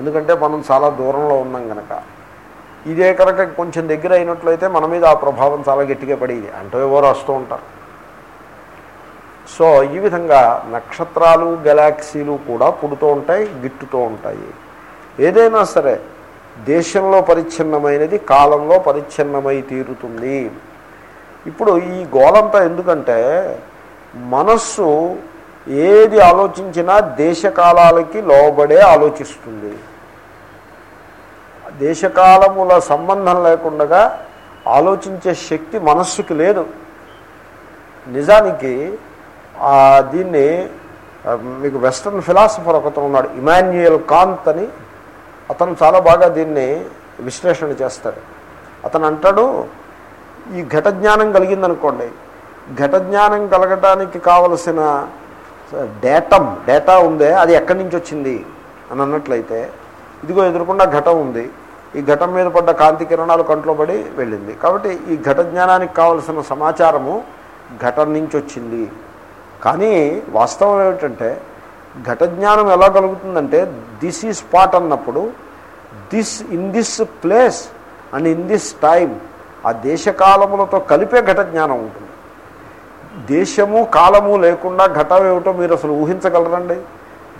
Speaker 1: ఎందుకంటే మనం చాలా దూరంలో ఉన్నాం కనుక ఇదే కనుక కొంచెం దగ్గర అయినట్లయితే మన మీద ఆ ప్రభావం చాలా గట్టిగా పడేది. అంటూ ఎవరు వస్తూ ఉంటారు. సో ఈ విధంగా నక్షత్రాలు గెలాక్సీలు కూడా పుడుతూ ఉంటాయి గిట్టుతూ ఉంటాయి. ఏదైనా సరే దేశంలో పరిచ్ఛిన్నమైనది కాలంలో పరిచ్ఛిన్నమై తీరుతుంది. ఇప్పుడు ఈ గోలంతా ఎందుకంటే మనస్సు ఏది ఆలోచించినా దేశకాలాలకి లోబడే ఆలోచిస్తుంది. దేశకాలముల సంబంధం లేకుండా ఆలోచించే శక్తి మనస్సుకి లేదు. నిజానికి దీన్ని మీకు వెస్ట్రన్ ఫిలాసఫర్ ఒకతను ఉన్నాడు ఇమాన్యుయల్ కాంత్ అని. అతను చాలా బాగా దీన్ని విశ్లేషణ చేస్తాడు. అతను అంటాడు ఈ ఘట జ్ఞానం కలిగిందనుకోండి ఘట జ్ఞానం కలగటానికి కావలసిన డేటం డేటా ఉందే అది ఎక్కడి నుంచి వచ్చింది అని అన్నట్లయితే ఇదిగో ఎదురుకుండా ఘటం ఉంది. ఈ ఘటం మీద పడ్డ కాంతి కిరణాలు కంట్లో పడి వెళ్ళింది. కాబట్టి ఈ ఘట జ్ఞానానికి కావలసిన సమాచారము ఘటం నుంచి వచ్చింది. కానీ వాస్తవం ఏమిటంటే ఘట జ్ఞానం ఎలా కలుగుతుందంటే దిస్ ఈ స్పాట్ అన్నప్పుడు this in this place and in this time ఆ దేశకాలములతో కలిపే ఘట జ్ఞానం ఉంటుంది. దేశము కాలము లేకుండా ఘటం ఏమిటో మీరు అసలు ఊహించగలరండి?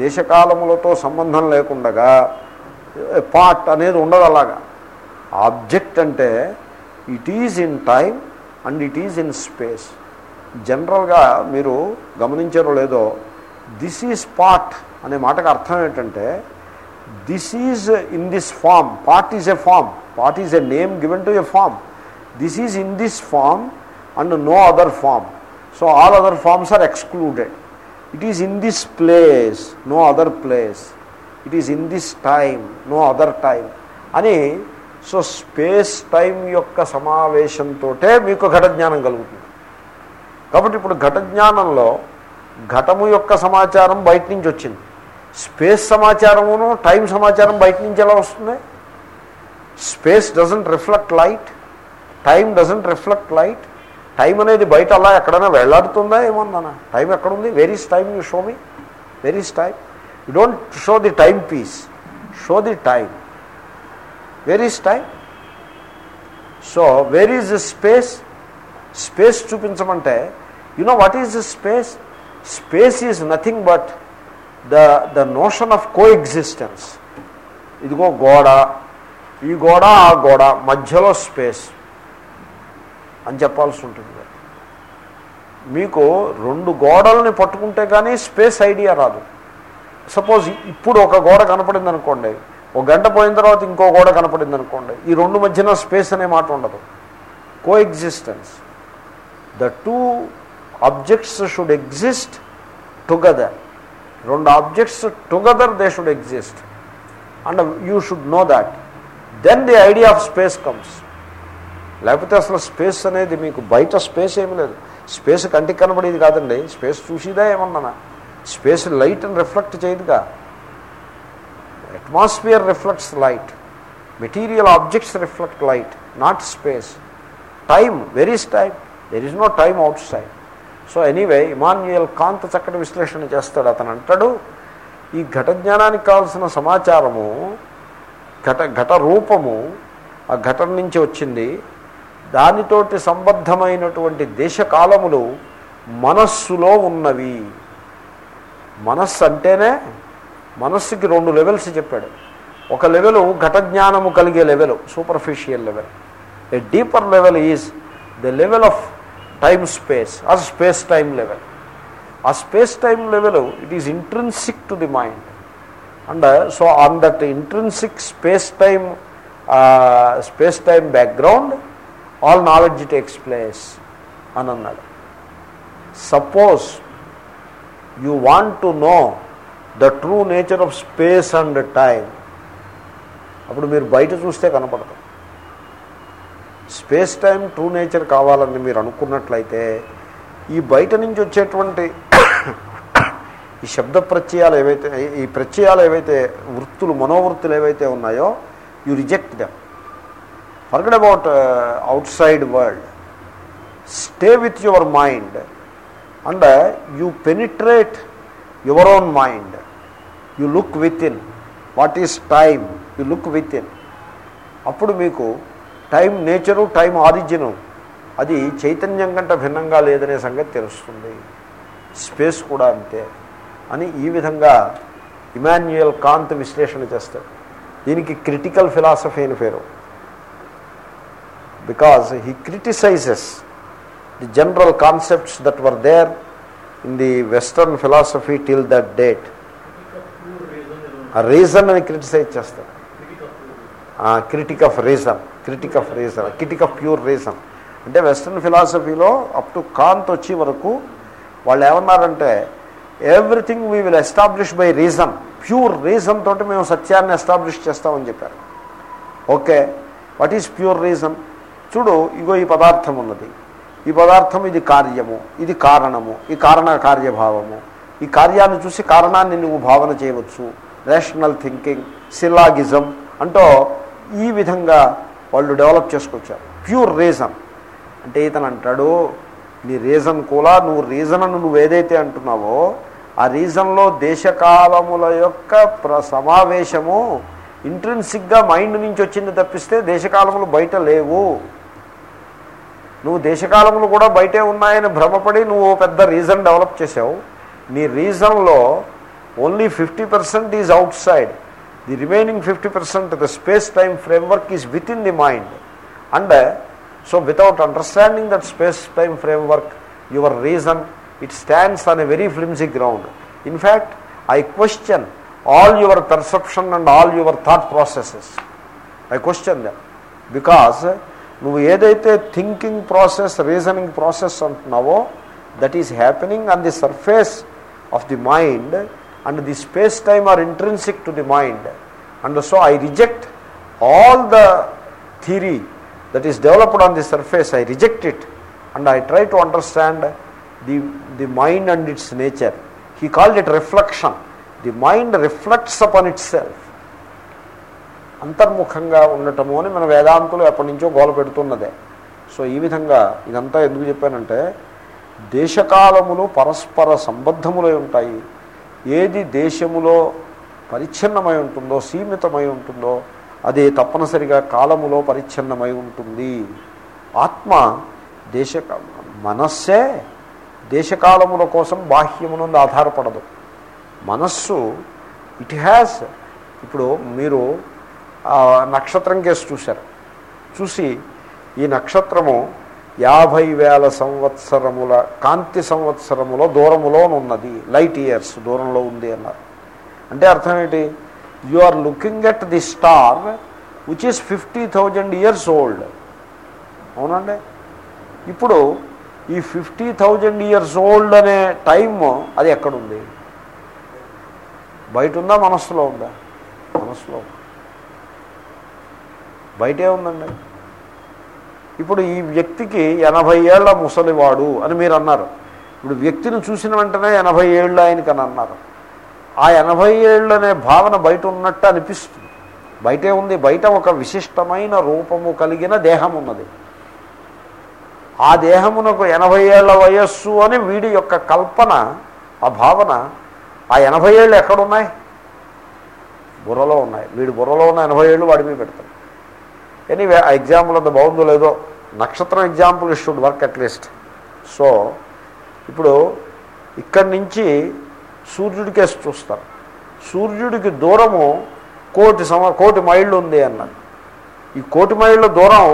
Speaker 1: దేశకాలములతో సంబంధం లేకుండగా పార్ట్ అనేది ఉండదు అలాగా. ఆబ్జెక్ట్ అంటే it is in time and it is in space జనరల్గా మీరు గమనించారో లేదో దిస్ ఈజ్ పార్ట్ అనే మాటకు అర్థం ఏంటంటే this is in this form pot is a form pot is a name given to a form this is in this form and no other form so all other forms are excluded it is in this place no other place it is in this time no other time అని so space time యొక్క సమావేశంతో మీకు ఘట జ్ఞానం కలుగుతుంది. కాబట్టి ఇప్పుడు ఘట జ్ఞానంలో ఘటము యొక్క సమాచారం బయట నుంచి వచ్చింది. స్పేస్ సమాచారమును టైం సమాచారం బయట నుంచి ఎలా వస్తుంది? Space doesn't reflect light time doesn't reflect light. Time అనేది బయట అలా ఎక్కడైనా వెళ్ళాడుతుందా ఏమన్నా టైం ఎక్కడుంది? Where is time you show me where time time you don't show the timepiece show the time where time time so where is space space చూపించమంటే you know what is space space is nothing but the the notion of coexistence ఇదిగో గోడ ఈ గోడ ఆ గోడ మధ్యలో space అని చెప్పాల్సి ఉంటుంది. మీకు రెండు గోడల్ని పట్టుకుంటే కానీ స్పేస్ ఐడియా రాదు. సపోజ్ ఇప్పుడు ఒక గోడ కనపడింది అనుకోండి ఒక గంట పోయిన తర్వాత ఇంకో గోడ కనపడింది అనుకోండి ఈ రెండు మధ్యన స్పేస్ అనే మాట ఉండదు. Coexistence the two objects should exist together. రెండు objects together they should exist. And you should know that. Then the idea of space comes. లేకపోతే అసలు స్పేస్ అనేది మీకు బయట స్పేస్ ఏమి లేదు. స్పేస్ కంటికి కనబడేది కాదండి. స్పేస్ చూసిదా ఏమన్నా. స్పేస్ లైట్ని reflect చేయదుగా. Atmosphere reflects light. Material objects reflect light not space. Time varies time there is no time outside so anyway Immanuel Kant చక్కటి విశ్లేషణ చేస్తాడు. అతను అంటాడు ఈ ఘట జ్ఞానానికి కావాల్సిన సమాచారము ఘట ఘట రూపము ఆ ఘటన నుంచి వచ్చింది. దానితోటి సంబద్ధమైనటువంటి దేశకాలములు మనస్సులో ఉన్నవి. మనస్సు అంటేనే మనస్సుకి రెండు లెవెల్స్ చెప్పాడు. ఒక లెవెల్ ఘట జ్ఞానము కలిగే level superficial level. A deeper level is the level of time space or space time level ఆ space time level it is intrinsic to the mind and so on that intrinsic space time space time background all knowledge takes place అని అన్నాడు suppose you want to know the true nature of space and time అప్పుడు మీరు బయట చూస్తే కనపడతాం space time true nature కావాలని మీరు అనుకున్నట్లయితే ఈ బయట నుంచి వచ్చేటువంటి ఈ శబ్ద ప్రత్యయాలు ఏవైతే ఈ ప్రత్యయాలు ఏవైతే వృత్తులు మనోవృత్తులు ఏవైతే ఉన్నాయో you reject them forget about outside world stay with your mind and you penetrate your own mind you look within what is time you look within అప్పుడు మీకు టైం నేచరు టైం ఆరిజిను. అది చైతన్యం కంటే భిన్నంగా లేదనే సంగతి తెలుస్తుంది. స్పేస్ కూడా అంతే. అని ఈ విధంగా ఇమాన్యుయల్ కాంత్ విశ్లేషణ చేస్తాడు. దీనికి క్రిటికల్ ఫిలాసఫీ అని పేరు. Because he criticizes the general concepts that were there in the western philosophy till that date ఆ రీజన్ అని క్రిటిసైజ్ చేస్తాడు. Critique of reason critique of reason critique of pure reason. అంటే వెస్ట్రన్ ఫిలాసఫీలో up to Kant వచ్చే వరకు వాళ్ళు ఏమన్నారంటే everything we will establish by reason pure reason తోటి మేము సత్యాన్ని ఎస్టాబ్లిష్ చేస్తామని చెప్పారు. Okay what is pure reason చూడు ఇగో ఈ పదార్థం ఉన్నది. ఈ పదార్థం ఇది కార్యము ఇది కారణము ఈ కారణ కార్యభావము. ఈ కార్యాన్ని చూసి కారణాన్ని నువ్వు భావన చేయవచ్చు. రేషనల్ థింకింగ్ సిలాగిజం అంటూ ఈ విధంగా వాళ్ళు డెవలప్ చేసుకొచ్చారు. Pure reason. అంటే ఇతను అంటాడు నీ రీజన్ కూడా నువ్వు రీజన్ అని నువ్వు ఏదైతే అంటున్నావో ఆ రీజన్లో దేశకాలముల యొక్క ప్ర సమావేశము ఇంట్రెన్సిక్గా మైండ్ నుంచి వచ్చింది తప్పిస్తే దేశకాలములు బయట లేవు. నువ్వు దేశకాలములు కూడా బయటే ఉన్నాయని భ్రమపడి నువ్వు పెద్ద రీజన్ డెవలప్ చేసావు నీ రీజన్లో only fifty percent is outside. the remaining fifty percent the space time framework is within the mind and so without understanding that space time framework your reason it stands on a very flimsy ground in fact I question all your perception and all your thought processes I question that because నువ్వు ఏదైతే thinking process reasoning process అంటున్నావో that is happening on the surface of the mind and the space time are intrinsic to the mind and so I reject all the theory that is developed on the surface I reject it and I try to understand the the mind and its nature he called it reflection the mind reflects upon itself అంతర్ముఖంగా ఉండటము అని మన వేదాంతులు ఎప్పటి నుంచో గోల పెడుతున్నదే. So ఈ విధంగా ఇదంతా ఎందుకు చెప్పానంటే దేశకాలములు పరస్పర సంబద్ధములై ఉంటాయి. ఏది దేశములో పరిచ్ఛిన్నమై ఉంటుందో సీమితమై ఉంటుందో అది తప్పనిసరిగా కాలములో పరిచ్ఛిన్నమై ఉంటుంది. ఆత్మ దేశ మనస్సే దేశకాలముల కోసం బాహ్యమునందు ఆధారపడదు. మనస్సు ఇట్ హ్యాస్ ఇప్పుడు మీరు నక్షత్రం కేసు చూశారు. చూసి ఈ నక్షత్రము యాభై వేల సంవత్సరముల కాంతి సంవత్సరములో దూరములో ఉన్నది లైట్ ఇయర్స్ దూరంలో ఉంది అన్నారు. అంటే అర్థం ఏంటి? You are looking at the star which is fifty thousand years old అవునండి? ఇప్పుడు ఈ ఫిఫ్టీ థౌజండ్ ఇయర్స్ ఓల్డ్ అనే టైమ్ అది ఎక్కడుంది? బయట ఉందా? మనస్సులో ఉందా? మనస్సులో బయటే ఉందండి. ఇప్పుడు ఈ వ్యక్తికి ఎనభై ఏళ్ళ ముసలివాడు అని మీరు అన్నారు. ఇప్పుడు వ్యక్తిని చూసిన వెంటనే ఎనభై ఏళ్ళు ఆయనకని అన్నారు. ఆ ఎనభై ఏళ్ళు అనే భావన బయట ఉన్నట్టు అనిపిస్తుంది. బయటే ఉంది బయట ఒక విశిష్టమైన రూపము కలిగిన దేహం ఉన్నది ఆ దేహమునకు ఎనభై ఏళ్ళ వయస్సు అని వీడి యొక్క కల్పన ఆ భావన ఆ ఎనభై ఏళ్ళు ఎక్కడున్నాయి? బుర్రలో ఉన్నాయి. వీడి బుర్రలో ఉన్న ఎనభై ఏళ్ళు వాడి మీద పెడతాడు. ఎనీవే ఆ ఎగ్జాంపుల్ అంత బాగుందో లేదో నక్షత్రం example should work at least so ఇప్పుడు ఇక్కడి నుంచి సూర్యుడికేసి చూస్తారు సూర్యుడికి దూరము కోటి సమ కోటి మైళ్ళు ఉంది అన్నాడు ఈ కోటి మైళ్ళ దూరం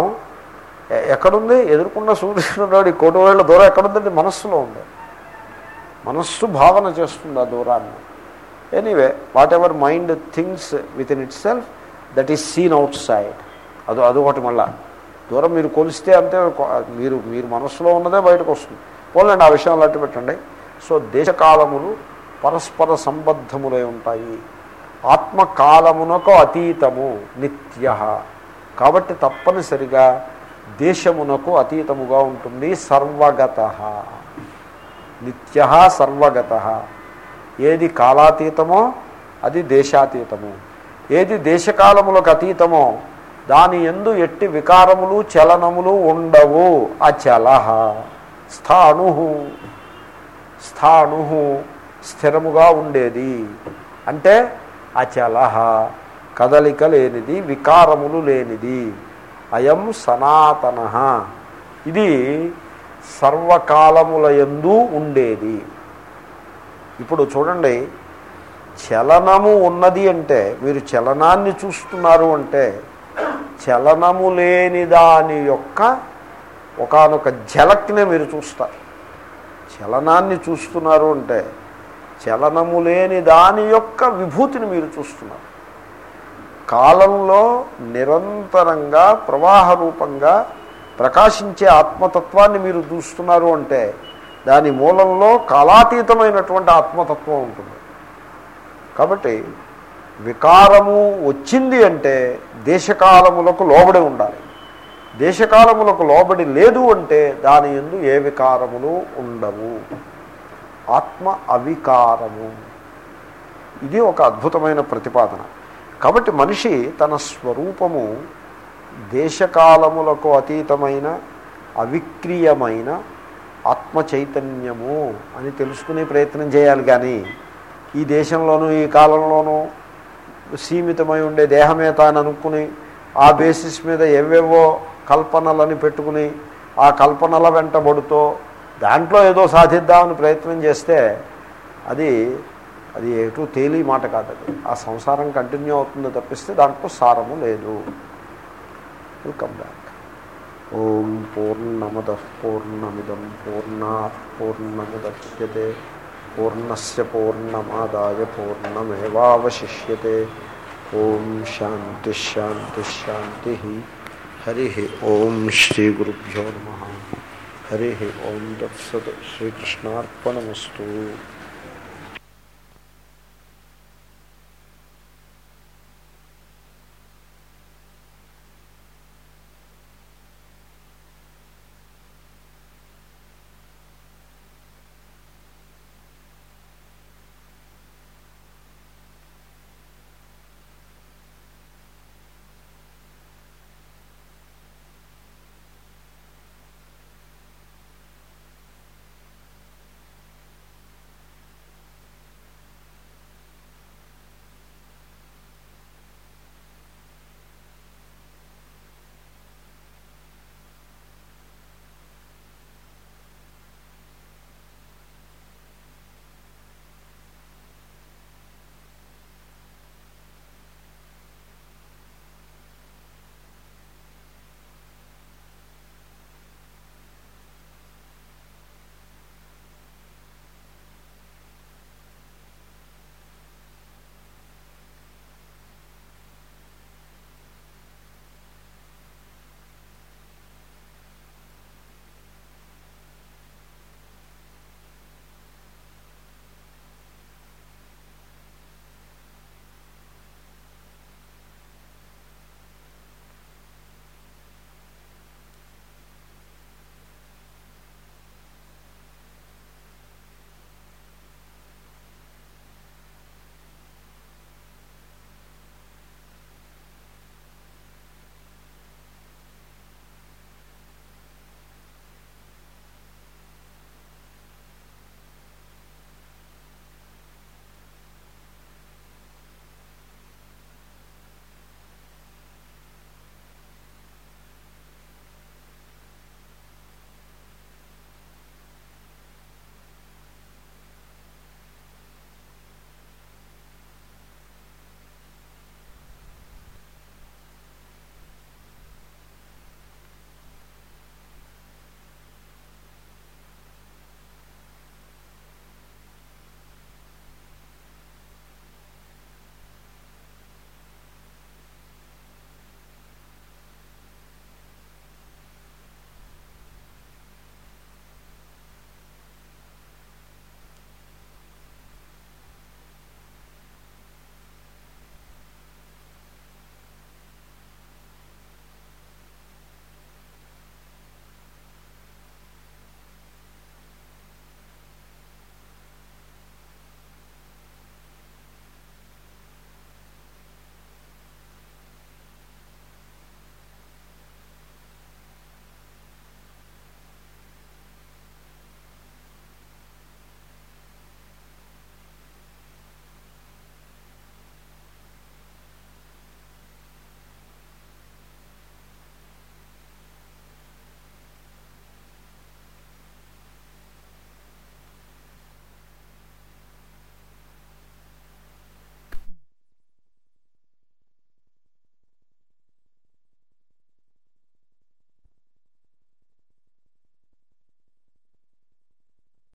Speaker 1: ఎ- ఎక్కడుంది ఎదుర్కొన్న సూర్యుడు ఈ కోటి మైళ్ళ దూరం ఎక్కడుందంటే మనస్సులో ఉంది మనస్సు భావన చేస్తుంది ఆ దూరాన్ని anyway whatever mind things within itself that is seen outside అది అదొకటి మళ్ళా. దూరం మీరు కొలిస్తే అంతే మీరు మీరు మనస్సులో ఉన్నదే బయటకు వస్తుంది. పోలండి ఆ విషయం అలాంటి పెట్టండి సో దేశకాలములు పరస్పర సంబద్ధములై ఉంటాయి. ఆత్మకాలమునకు అతీతము నిత్య. కాబట్టి తప్పనిసరిగా దేశమునకు అతీతముగా ఉంటుంది సర్వగత. నిత్య సర్వగత. ఏది కాలాతీతమో అది దేశాతీతము. ఏది దేశకాలములకు అతీతమో దాని ఎందు ఎట్టి వికారములు చలనములు ఉండవు. అచల. స్థాణు. స్థాణు స్థిరముగా ఉండేది. అంటే అచల. కదలిక లేనిది వికారములు లేనిది. అయం సనాతన. ఇది సర్వకాలముల ఎందు ఉండేది. ఇప్పుడు చూడండి చలనము ఉన్నది అంటే మీరు చలనాన్ని చూస్తున్నారు అంటే చలనము లేని దాని యొక్క ఒకానొక ఝలక్నే మీరు చూస్తారు. చలనాన్ని చూస్తున్నారు అంటే చలనము లేని దాని యొక్క విభూతిని మీరు చూస్తున్నారు. కాలంలో నిరంతరంగా ప్రవాహ రూపంగా ప్రకాశించే ఆత్మతత్వాన్ని మీరు చూస్తున్నారు అంటే దాని మూలంలో కాలాతీతమైనటువంటి ఆత్మతత్వం ఉంటుంది. కాబట్టి వికారము వచ్చింది అంటే దేశకాలములకు లోబడి ఉండాలి. దేశకాలములకు లోబడి లేదు అంటే దాని ఎందు ఏ వికారములు ఉండవు. ఆత్మ అవికారము. ఇది ఒక అద్భుతమైన ప్రతిపాదన. కాబట్టి మనిషి తన స్వరూపము దేశకాలములకు అతీతమైన అవిక్రీయమైన ఆత్మ చైతన్యము అని తెలుసుకునే ప్రయత్నం చేయాలి కానీ ఈ దేశంలోనూ ఈ కాలంలోనూ సీమితమై ఉండే దేహమే తాను అనుకుని ఆ బేసిస్ మీద ఏవేవో కల్పనలని పెట్టుకుని ఆ కల్పనల వెంటబడుతో దాంట్లో ఏదో సాధిద్దామని ప్రయత్నం చేస్తే అది అది ఎటు తేలి మాట కాదు అది. ఆ సంసారం కంటిన్యూ అవుతుందో తప్పిస్తే దాంట్లో సారము లేదు. వెల్కమ్ బ్యాక్ ఓం పూర్ణమద పూర్ణమిదం పూర్ణా పూర్ణముద్యతే పూర్ణస్ పూర్ణమాదాయ పూర్ణమేవాశిష్యతే ఓం శాంతి శాంతి శాంతి హరి ఓం శ్రీ గురుభ్యో నమ హరి ఓం దత్సత్ శ్రీకృష్ణార్పణమస్తు